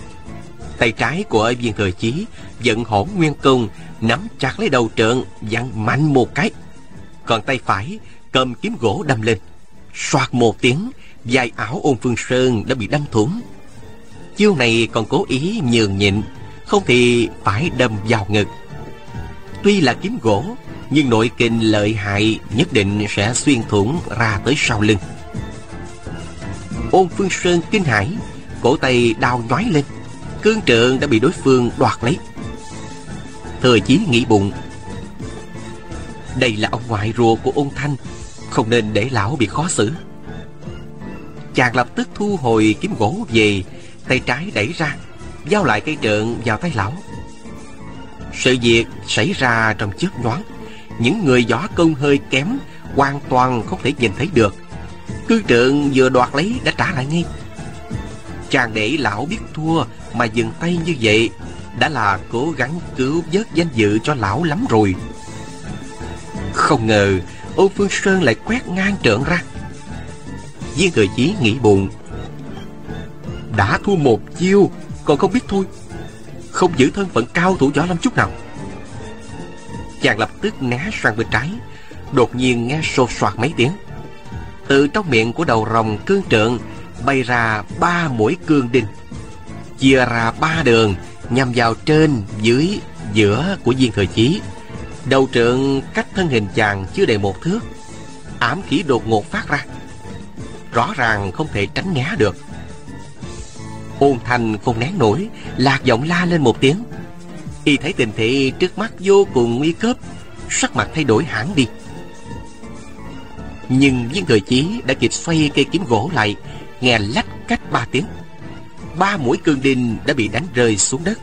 Tay trái của viên thời chí Giận hổn nguyên công Nắm chặt lấy đầu trượng Dặn mạnh một cái. Còn tay phải, cầm kiếm gỗ đâm lên. Xoạt một tiếng, Dài áo ôn Phương Sơn đã bị đâm thủng. Chiêu này còn cố ý nhường nhịn, Không thì phải đâm vào ngực. Tuy là kiếm gỗ, nhưng nội kinh lợi hại nhất định sẽ xuyên thủng ra tới sau lưng ôn phương sơn kinh hãi, cổ tay đau nhói lên, cương trượng đã bị đối phương đoạt lấy. Thừa chí nghĩ bụng, Đây là ông ngoại ruột của ôn thanh, Không nên để lão bị khó xử. Chàng lập tức thu hồi kiếm gỗ về, Tay trái đẩy ra, Giao lại cây trượng vào tay lão. Sự việc xảy ra trong chớp nhoáng, Những người võ công hơi kém Hoàn toàn không thể nhìn thấy được. Cư trượng vừa đoạt lấy đã trả lại ngay. Chàng để lão biết thua Mà dừng tay như vậy Đã là cố gắng cứu vớt danh dự cho lão lắm rồi. Không ngờ, Ô Phương Sơn lại quét ngang trượng ra. Viên Thừa Chí nghĩ buồn Đã thua một chiêu, Còn không biết thôi. Không giữ thân phận cao thủ võ lâm chút nào. Chàng lập tức né sang bên trái, Đột nhiên nghe sột soạt mấy tiếng. Từ trong miệng của đầu rồng cương trượng Bay ra ba mũi cương đinh. Chia ra ba đường Nhằm vào trên, dưới, giữa của viên thời chí. Đầu trượng cách thân hình chàng chưa đầy một thước. Ám khí đột ngột phát ra. Rõ ràng không thể tránh né được. Ôn thành không nén nổi Lạc giọng la lên một tiếng. Y thấy tình thế trước mắt vô cùng nguy cấp Sắc mặt thay đổi hẳn đi. Nhưng viên thời chí đã kịp xoay cây kiếm gỗ lại, Nghe lách cách ba tiếng. Ba mũi cương đinh đã bị đánh rơi xuống đất.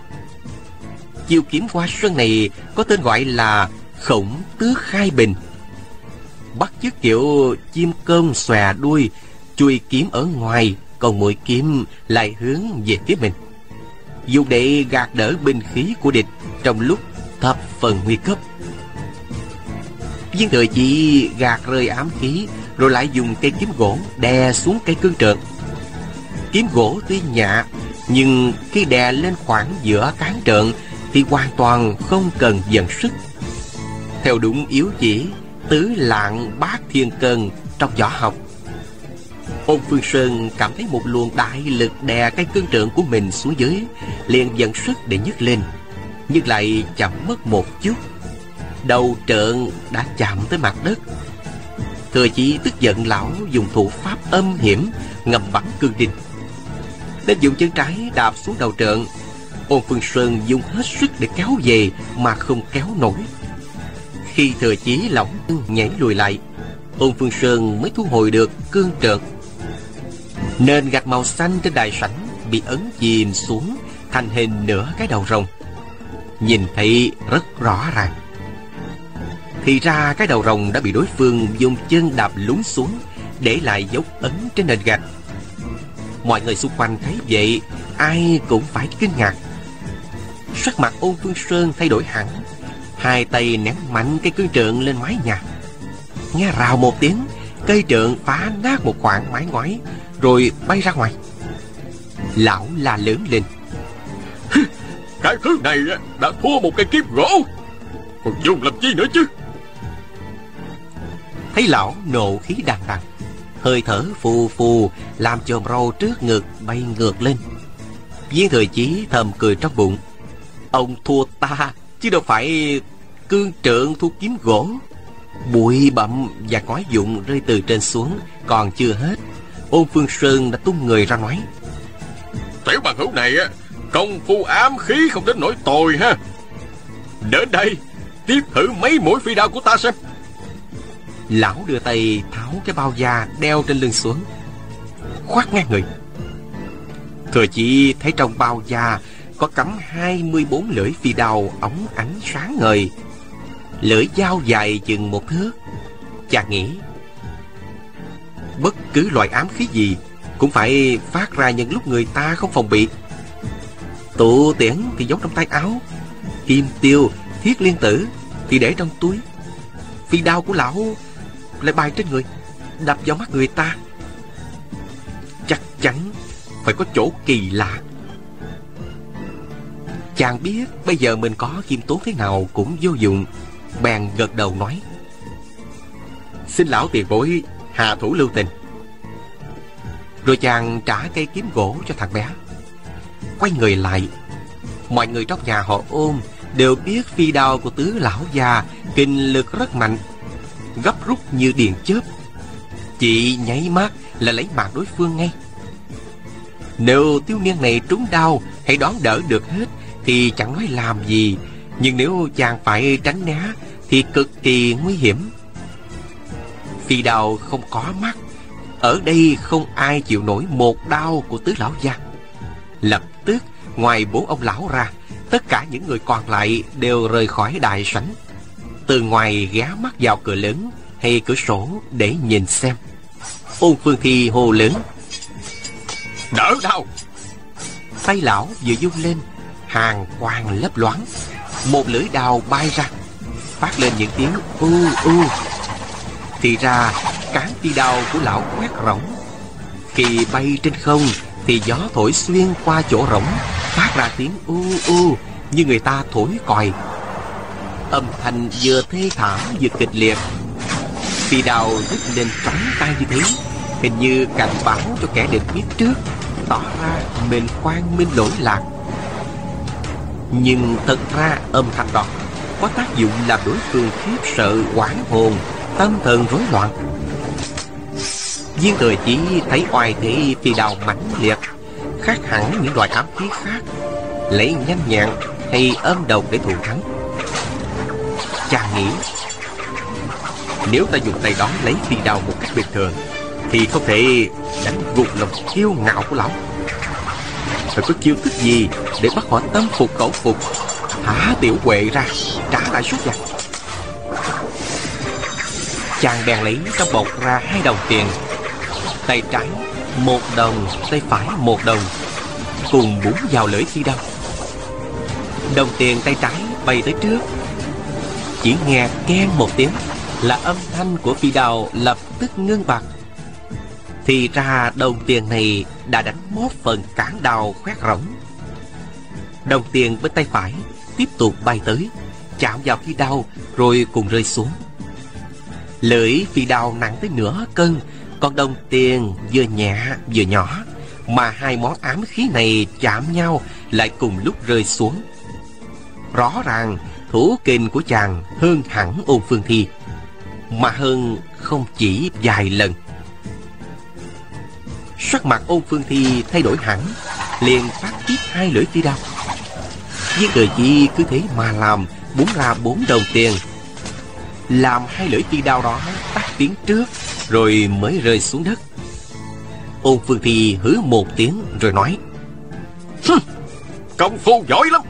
Chiêu kiếm hoa xuân này Có tên gọi là khổng tứ khai bình. Bắt chước kiểu chim cơm xòe đuôi, Chui kiếm ở ngoài, Còn mũi kiếm lại hướng về phía mình. Dùng để gạt đỡ binh khí của địch Trong lúc thập phần nguy cấp Viên thừa chỉ gạt rơi ám khí, Rồi lại dùng cây kiếm gỗ đè xuống cây cương trượng. Kiếm gỗ tuy nhạ Nhưng khi đè lên khoảng giữa cán trượng Thì hoàn toàn không cần dần sức. Theo đúng yếu chỉ, Tứ lạng bát thiên cân trong võ học. Ôn Phương Sơn cảm thấy một luồng đại lực đè cái cương trượng của mình xuống dưới, liền dần sức để nhấc lên, Nhưng lại chậm mất một chút. Đầu trượng đã chạm tới mặt đất. Thừa chỉ tức giận lão dùng thủ pháp âm hiểm, Ngầm bắn cương đinh Nên dùng chân trái đạp xuống đầu trượng, Ôn Phương Sơn dùng hết sức để kéo về Mà không kéo nổi. Khi thừa chí lỏng nhảy lùi lại, Ôn Phương Sơn mới thu hồi được cương trượng. Nền gạch màu xanh trên đài sảnh Bị ấn chìm xuống, Thành hình nửa cái đầu rồng. Nhìn thấy rất rõ ràng. Thì ra cái đầu rồng đã bị đối phương dùng chân đạp lún xuống, Để lại dấu ấn trên nền gạch. Mọi người xung quanh thấy vậy, Ai cũng phải kinh ngạc. Sắc mặt ôn phương sơn thay đổi hẳn, Hai tay ném mạnh cây cương trượng lên mái nhà. Nghe rào một tiếng, Cây trượng phá nát một khoảng mái ngói, Rồi bay ra ngoài. Lão la lớn lên. Cái thứ này đã thua một cây kiếp gỗ. Còn dùng làm chi nữa chứ? Thấy lão nộ khí đằng đằng Hơi thở phù phù, Làm chòm râu trước ngực, bay ngược lên. Viên thời chí thầm cười trong bụng. Ông thua ta, Chứ đâu phải cương trượng thu kiếm gỗ. Bụi bặm và cói dụng rơi từ trên xuống, Còn chưa hết. Ôn Phương Sơn đã tung người ra nói. Tiểu bằng hữu này á, Công phu ám khí không đến nỗi tồi ha. Đến đây, Tiếp thử mấy mũi phi đao của ta xem. Lão đưa tay tháo cái bao da đeo trên lưng xuống. Khoát ngang người. Thừa chỉ thấy trong bao da Có cắm 24 lưỡi phi đao ống ánh sáng ngời. Lưỡi dao dài chừng một thước. Chàng nghĩ Bất cứ loại ám khí gì Cũng phải phát ra những lúc người ta không phòng bị. Tụ tiễn thì giấu trong tay áo. Kim tiêu, thiết liên tử Thì để trong túi. Phi đao của lão lại bay trên người, Đập vào mắt người ta. Chắc chắn Phải có chỗ kỳ lạ. Chàng biết bây giờ mình có kim tố thế nào cũng vô dụng, Bèn gật đầu nói. Xin lão tiền bối, Hạ thủ lưu tình. Rồi chàng trả cây kiếm gỗ cho thằng bé. Quay người lại, Mọi người trong nhà họ ôm Đều biết phi đao của tứ lão già Kinh lực rất mạnh. Gấp rút như điền chớp. Chị nháy mắt là lấy mạng đối phương ngay. Nếu tiêu niên này trúng đau hãy đón đỡ được hết Thì chẳng nói làm gì, Nhưng nếu chàng phải tránh né Thì cực kỳ nguy hiểm. Phi đào không có mắt, Ở đây không ai chịu nổi một đau của tứ lão gia. Lập tức, ngoài bốn ông lão ra, Tất cả những người còn lại đều rời khỏi đại sảnh. Từ ngoài ghé mắt vào cửa lớn hay cửa sổ để nhìn xem. Ôn Phương Thi hô lớn. Đỡ đau. Tay lão vừa dung lên, Hàng quang lấp loáng. Một lưỡi đào bay ra, Phát lên những tiếng u u. Thì ra, cán phi đao của lão quét rỗng. Khi bay trên không, Thì gió thổi xuyên qua chỗ rỗng, Phát ra tiếng u u Như người ta thổi còi. Âm thanh vừa thê thảm vừa kịch liệt. Phi đao rít lên trắng tay như thế Hình như cảnh báo cho kẻ địch biết trước, Tỏ ra mình quan minh lỗi lạc. Nhưng thật ra âm thanh đó Có tác dụng làm đối phương khiếp sợ quảng hồn, Tâm thần rối loạn. Viên thời chỉ thấy oai thế phi đào mãnh liệt, Khác hẳn những loại ám khí khác, Lấy nhanh nhẹn hay âm độc để thủ thắng. Chàng nghĩ. Nếu ta dùng tay đó lấy phi đao một cách bình thường, Thì không thể đánh gục lòng kiêu ngạo của lão. Phải có chiêu thức gì để bắt họ tâm phục, khẩu phục? Thả tiểu quệ ra, Trả lại suốt vặt Chàng bèn lấy trong bột ra hai đồng tiền, Tay trái một đồng, Tay phải một đồng, Cùng búng vào lưỡi phi đao Đồng tiền tay trái bay tới trước chỉ nghe keng một tiếng, Là âm thanh của phi đào lập tức ngưng bặt. Thì ra đồng tiền này đã đánh mốt phần cản đào khoét rỗng. Đồng tiền bên tay phải tiếp tục bay tới, Chạm vào phi đao rồi cùng rơi xuống. Lưỡi phi đao nặng tới nửa cân, Còn đồng tiền vừa nhẹ vừa nhỏ, Mà hai món ám khí này chạm nhau Lại cùng lúc rơi xuống. Rõ ràng thủ kình của chàng hơn hẳn ôn phương thi, Mà hơn không chỉ vài lần. Sắc mặt ôn phương thi thay đổi hẳn, liền phát tiếp hai lưỡi phi đao. Viên cờ chi cứ thế mà làm bốn ra bốn đồng tiền. Làm hai lưỡi phi đao đó tắt tiếng trước, Rồi mới rơi xuống đất. Ôn phương thi hứ một tiếng rồi nói Công phu giỏi lắm.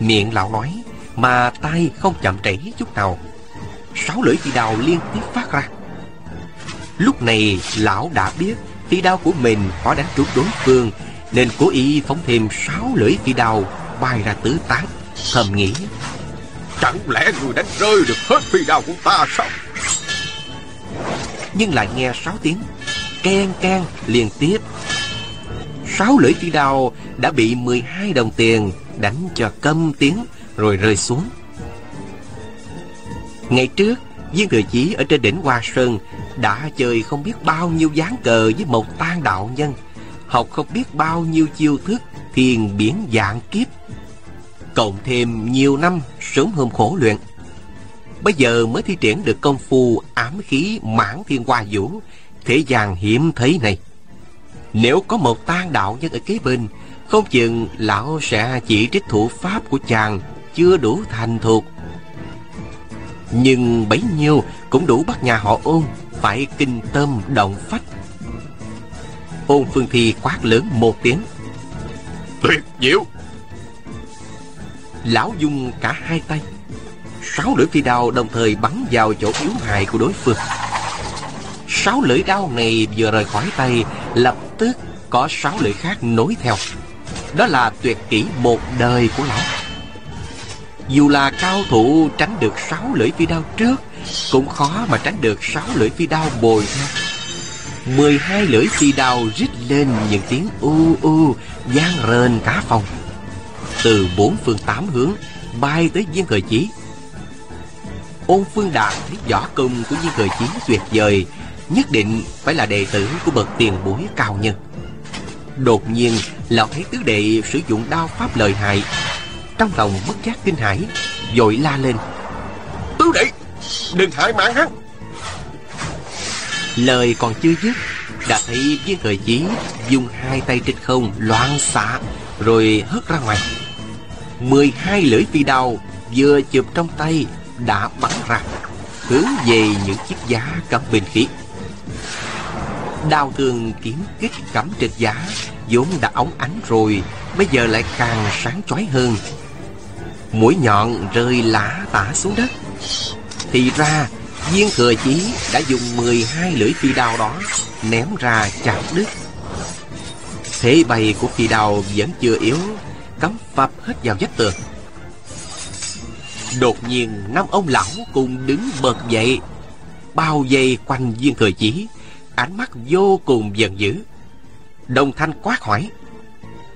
Miệng lão nói mà tay không chậm trễ chút nào. Sáu lưỡi phi đao liên tiếp phát ra. Lúc này lão đã biết Phi đao của mình khó đánh trúng đối phương Nên cố ý phóng thêm sáu lưỡi phi đao Bay ra tứ tán Thầm nghĩ. Chẳng lẽ người đánh rơi được hết phi đao của ta sao? Nhưng lại nghe sáu tiếng Ken ken liên tiếp. Sáu lưỡi phi đao đã bị 12 đồng tiền đánh cho câm tiếng rồi rơi xuống. Ngày trước, Viên Thừa Chí ở trên đỉnh Hoa Sơn đã chơi không biết bao nhiêu dáng cờ với một tan đạo nhân, học không biết bao nhiêu chiêu thức thiền biển dạng kiếp. Cộng thêm nhiều năm sớm hôm khổ luyện. Bây giờ mới thi triển được công phu ám khí mãn thiên hoa vũ, thế gian hiếm thấy này. Nếu có một tan đạo nhân ở kế bên không chừng lão sẽ chỉ trích thủ pháp của chàng chưa đủ thành thục. Nhưng bấy nhiêu cũng đủ bắt nhà họ ôn Phải kinh tâm động phách. Ôn Phương Thi quát lớn một tiếng. Tuyệt diệu! Lão dùng cả hai tay. Sáu lưỡi phi đao đồng thời bắn vào chỗ yếu hại của đối phương. Sáu lưỡi đao này vừa rời khỏi tay Lập tức có sáu lưỡi khác nối theo. Đó là tuyệt kỹ một đời của lão dù là cao thủ tránh được sáu lưỡi phi đao trước, Cũng khó mà tránh được sáu lưỡi phi đao bồi theo mười hai lưỡi phi đao rít lên những tiếng u u gian rền cả phòng. Từ bốn phương tám hướng, bay tới viên cờ chí. Ôn phương đạt thấy võ công của viên cờ chí tuyệt vời, Nhất định phải là đệ tử của bậc tiền bối cao nhân. Đột nhiên, Lão thấy tứ đệ sử dụng đao pháp lợi hại trong lòng bất giác kinh hãi Vội la lên. Tứ đệ Đừng hại mạng hắn Lời còn chưa dứt Đã thấy viên thời chí Dùng hai tay trên không loạn xạ Rồi hất ra ngoài. 12 lưỡi phi đao vừa chụp trong tay đã bắn ra hướng về những chiếc giá cắm bên khí đao thương kiếm kích cắm trên giá vốn đã óng ánh rồi bây giờ lại càng sáng chói hơn mũi nhọn rơi lá tả xuống đất. Thì ra, viên thừa chí đã dùng 12 lưỡi phi đao đó ném ra chặt đứt thế bay của phi đao vẫn chưa yếu, cắm phập hết vào vách tường. Đột nhiên, năm ông lão cùng đứng bật dậy, bao vây quanh viên thừa chí, ánh mắt vô cùng giận dữ. Đồng thanh quát hỏi,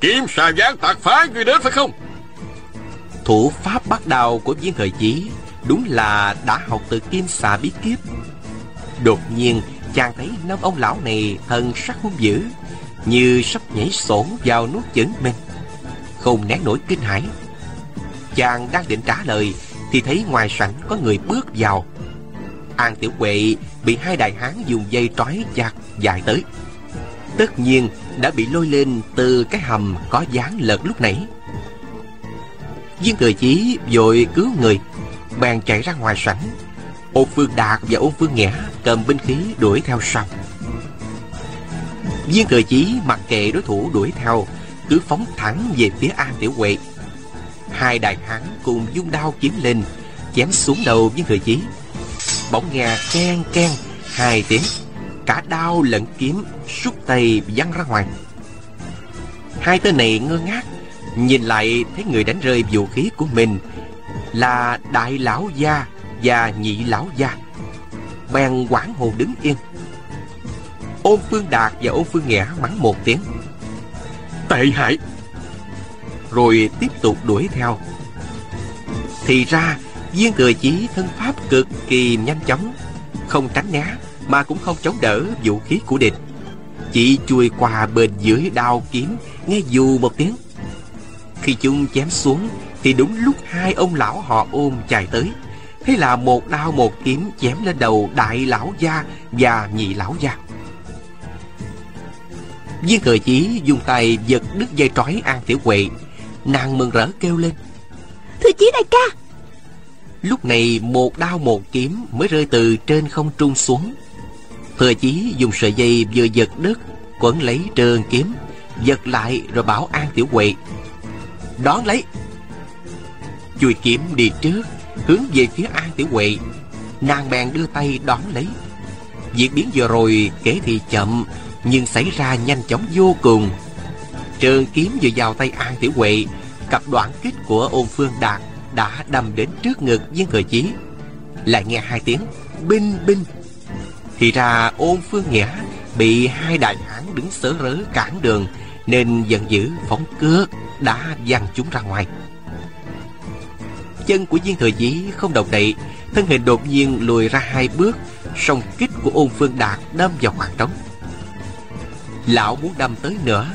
Kiếm xà gián tạc phái người đến phải không? Thủ pháp bắt đầu của viên thời chí, đúng là đã học từ kim xà bí kíp. Đột nhiên, chàng thấy năm ông lão này thần sắc hung dữ, như sắp nhảy sổ vào nuốt chửng mình. Không nén nổi kinh hãi, chàng đang định trả lời thì thấy ngoài sảnh có người bước vào. An tiểu huệ bị hai đại hán dùng dây trói chặt dài tới. Tất nhiên, đã bị lôi lên từ cái hầm có dáng lợt lúc nãy viên thừa chí vội cứu người. Bèn chạy ra ngoài sảnh. Ôn phương đạt và ôn phương nhã cầm binh khí đuổi theo sau. Viên thừa chí mặc kệ đối thủ đuổi theo, cứ phóng thẳng về phía an tiểu huệ. Hai đại hán cùng dung đao kiếm lên, chém xuống đầu viên thừa chí. Bỗng nghe ken ken hai tiếng, cả đao lẫn kiếm rút tay văng ra ngoài. Hai tên này ngơ ngác nhìn lại thấy người đánh rơi vũ khí của mình là đại lão gia và nhị lão gia. Bèn quảng hồn đứng yên. Ôn phương đạt và ôn phương nhã mắng một tiếng. Tệ hại. Rồi tiếp tục đuổi theo. Thì ra viên thừa chí thân pháp cực kỳ nhanh chóng không tránh né mà cũng không chống đỡ vũ khí của địch. Chỉ chui qua bên dưới đao kiếm nghe dù một tiếng khi chúng chém xuống thì đúng lúc hai ông lão họ ôm chạy tới. Thế là một đao một kiếm chém lên đầu đại lão gia và nhị lão gia. Viên thừa chí dùng tay giật đứt dây trói an tiểu huệ. Nàng mừng rỡ kêu lên. Thừa chí đại ca. Lúc này một đao một kiếm mới rơi từ trên không trung xuống. Thừa chí dùng sợi dây vừa giật đất quấn lấy trơn kiếm giật lại rồi bảo an tiểu huệ đón lấy. Chùi kiếm đi trước, hướng về phía an tiểu huệ. Nàng bèn đưa tay đón lấy. Diễn biến vừa rồi kể thì chậm, nhưng xảy ra nhanh chóng vô cùng. Trường kiếm vừa vào tay an tiểu huệ, cặp đoạn kích của ôn phương đạt đã đâm đến trước ngực viên thừa chí. Lại nghe hai tiếng, binh binh. Thì ra ôn phương nghĩa bị hai đại hán đứng sớ rớ cản đường, nên giận dữ phóng cước đã văng chúng ra ngoài. Chân của viên thừa chí không động đậy, thân hình đột nhiên lùi ra hai bước, song kích của ôn phương đạt đâm vào khoảng trống. Lão muốn đâm tới nữa,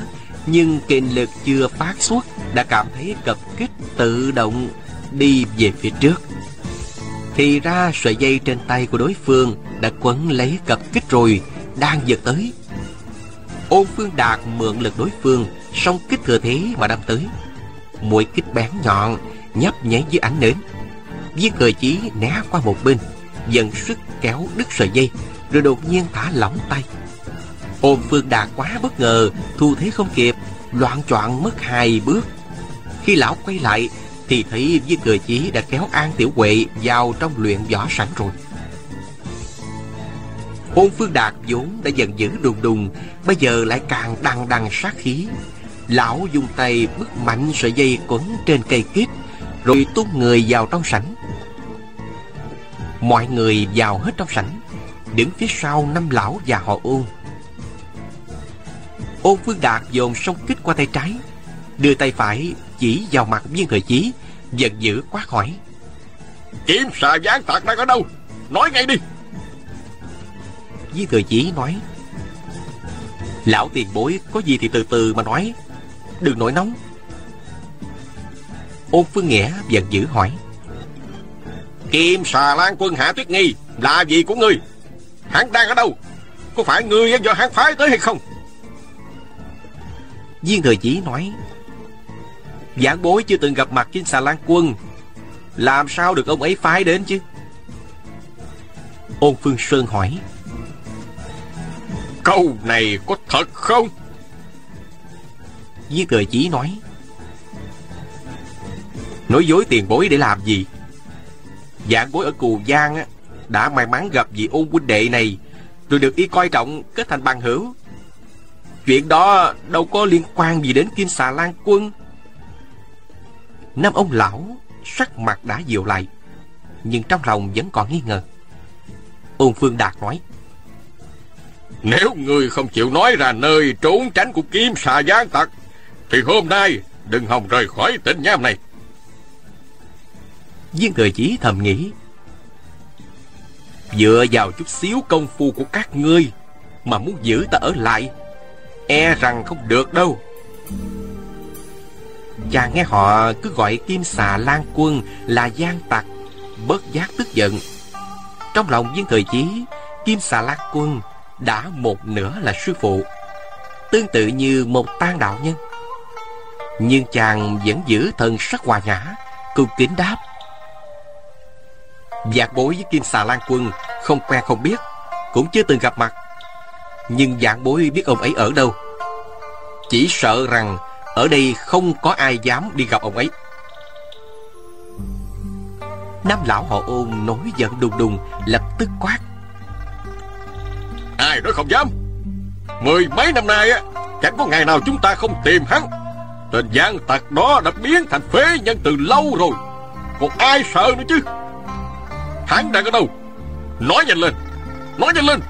nhưng kinh lực chưa phát xuất, đã cảm thấy cặp kích tự động đi về phía trước. Thì ra sợi dây trên tay của đối phương đã quấn lấy cặp kích rồi, đang giật tới. Ôn phương đạt mượn lực đối phương song kích thừa thế mà đâm tới. Mũi kích bén nhọn, nhấp nháy dưới ánh nến. Viên cờ chí né qua một bên, dần sức kéo đứt sợi dây, rồi đột nhiên thả lỏng tay. Ôn phương đạt quá bất ngờ, thu thế không kịp, loạn choạng mất hai bước. Khi lão quay lại, thì thấy viên cờ chí đã kéo an tiểu huệ vào trong luyện võ sẵn rồi. Ôn phương đạt vốn đã giận dữ đùng đùng, bây giờ lại càng đằng đằng sát khí lão dùng tay bứt mạnh sợi dây quấn trên cây kít rồi tung người vào trong sảnh. Mọi người vào hết trong sảnh đứng phía sau năm lão và họ ôn. Ôn phương đạt dồn song kích qua tay trái đưa tay phải chỉ vào mặt viên thời chí giận dữ quát hỏi. Kiếm xà gián tạc đang ở đâu? Nói ngay đi. Viên thời chí nói Lão tiền bối có gì thì từ từ mà nói Đừng nổi nóng. Ôn Phương Nghĩa giận dữ hỏi. Kim xà lan quân Hạ Tuyết Nghi Là gì của ngươi? Hắn đang ở đâu? Có phải ngươi do hắn phái tới hay không? Viên thời chí nói Giảng bối chưa từng gặp mặt Kim xà lan quân Làm sao được ông ấy phái đến chứ? Ôn Phương Sơn hỏi. Câu này có thật không với Thừa Chí nói Nói dối tiền bối để làm gì? Dạng bối ở Cù Giang á, Đã may mắn gặp vị ôn huynh đệ này Rồi được y coi trọng kết thành bằng hữu. Chuyện đó đâu có liên quan gì đến Kim xà lan quân. Năm ông lão Sắc mặt đã dịu lại Nhưng trong lòng vẫn còn nghi ngờ. Ôn Phương Đạt nói Nếu người không chịu nói ra nơi trốn tránh của Kim xà Giang tặc thì hôm nay, đừng hòng rời khỏi tỉnh nham này. Viên Thừa Chí thầm nghĩ. Dựa vào chút xíu công phu của các ngươi Mà muốn giữ ta ở lại E rằng không được đâu. Chàng nghe họ cứ gọi Kim xà Lan Quân là gian tặc, Bớt giác tức giận. Trong lòng viên thời chí, Kim xà Lan Quân đã một nửa là sư phụ, Tương tự như một tan đạo nhân. Nhưng chàng vẫn giữ thần sắc hòa nhã Cung kính đáp. Giạc bối với Kim xà Lan Quân Không quen không biết, Cũng chưa từng gặp mặt. Nhưng dạng bối biết ông ấy ở đâu. Chỉ sợ rằng Ở đây không có ai dám đi gặp ông ấy. Nam lão họ ôn nổi giận đùng đùng, Lập tức quát. Ai nói không dám? Mười mấy năm nay á, Chẳng có ngày nào chúng ta không tìm hắn. Tên gian tặc đó đã biến thành phế nhân từ lâu rồi. Còn ai sợ nữa chứ? Hắn đang ở đâu? Nói nhanh lên! Nói nhanh lên!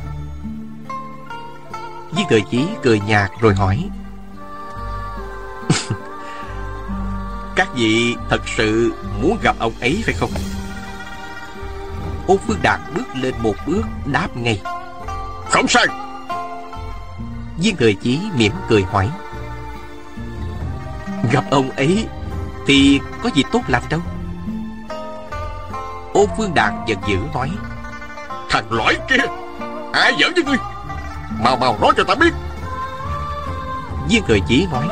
Viên Thừa Chí cười nhạt rồi hỏi. Các vị thật sự muốn gặp ông ấy phải không? Ôn Phương Đạt bước lên một bước đáp ngay. Không sai! Viên Thừa Chí mỉm cười hỏi Gặp ông ấy Thì có gì tốt lành đâu. Ôn Phương Đạt giận dữ nói Thằng lõi kia Ai giỡn với ngươi? Mau mau nói cho ta biết. Viên Thừa Chí nói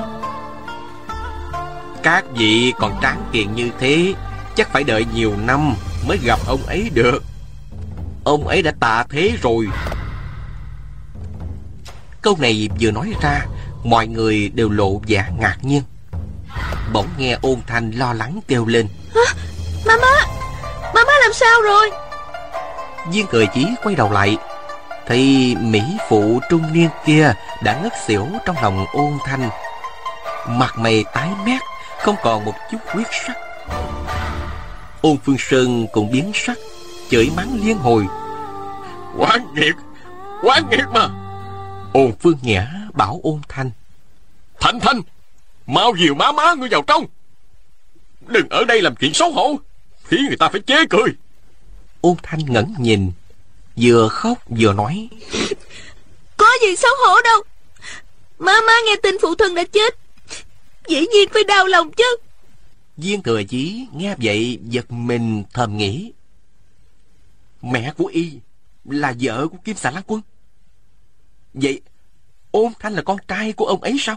Các vị còn tráng kiện như thế Chắc phải đợi nhiều năm Mới gặp ông ấy được. Ông ấy đã tạ thế rồi. Câu này vừa nói ra Mọi người đều lộ vẻ ngạc nhiên Bỗng nghe ôn thanh lo lắng kêu lên. Mama! Mama làm sao rồi? Viên cười chí quay đầu lại. Thì Mỹ phụ trung niên kia Đã ngất xỉu trong lòng ôn thanh. Mặt mày tái mét Không còn một chút huyết sắc. Ôn Phương Sơn cũng biến sắc Chửi mắng liên hồi. Quán nghiệt Quán nghiệt mà. Ôn Phương Nhã bảo ôn thanh. Thanh Thanh Mau dìu má má ngươi vào trong. Đừng ở đây làm chuyện xấu hổ. Khiến người ta phải chế cười. Ôn thanh ngẩn nhìn Vừa khóc vừa nói. Có gì xấu hổ đâu. Mama nghe tin phụ thân đã chết. Dĩ nhiên phải đau lòng chứ. Viên thừa chí nghe vậy giật mình thầm nghĩ. Mẹ của y là vợ của Kim xà lan quân. Vậy ôn thanh là con trai của ông ấy sao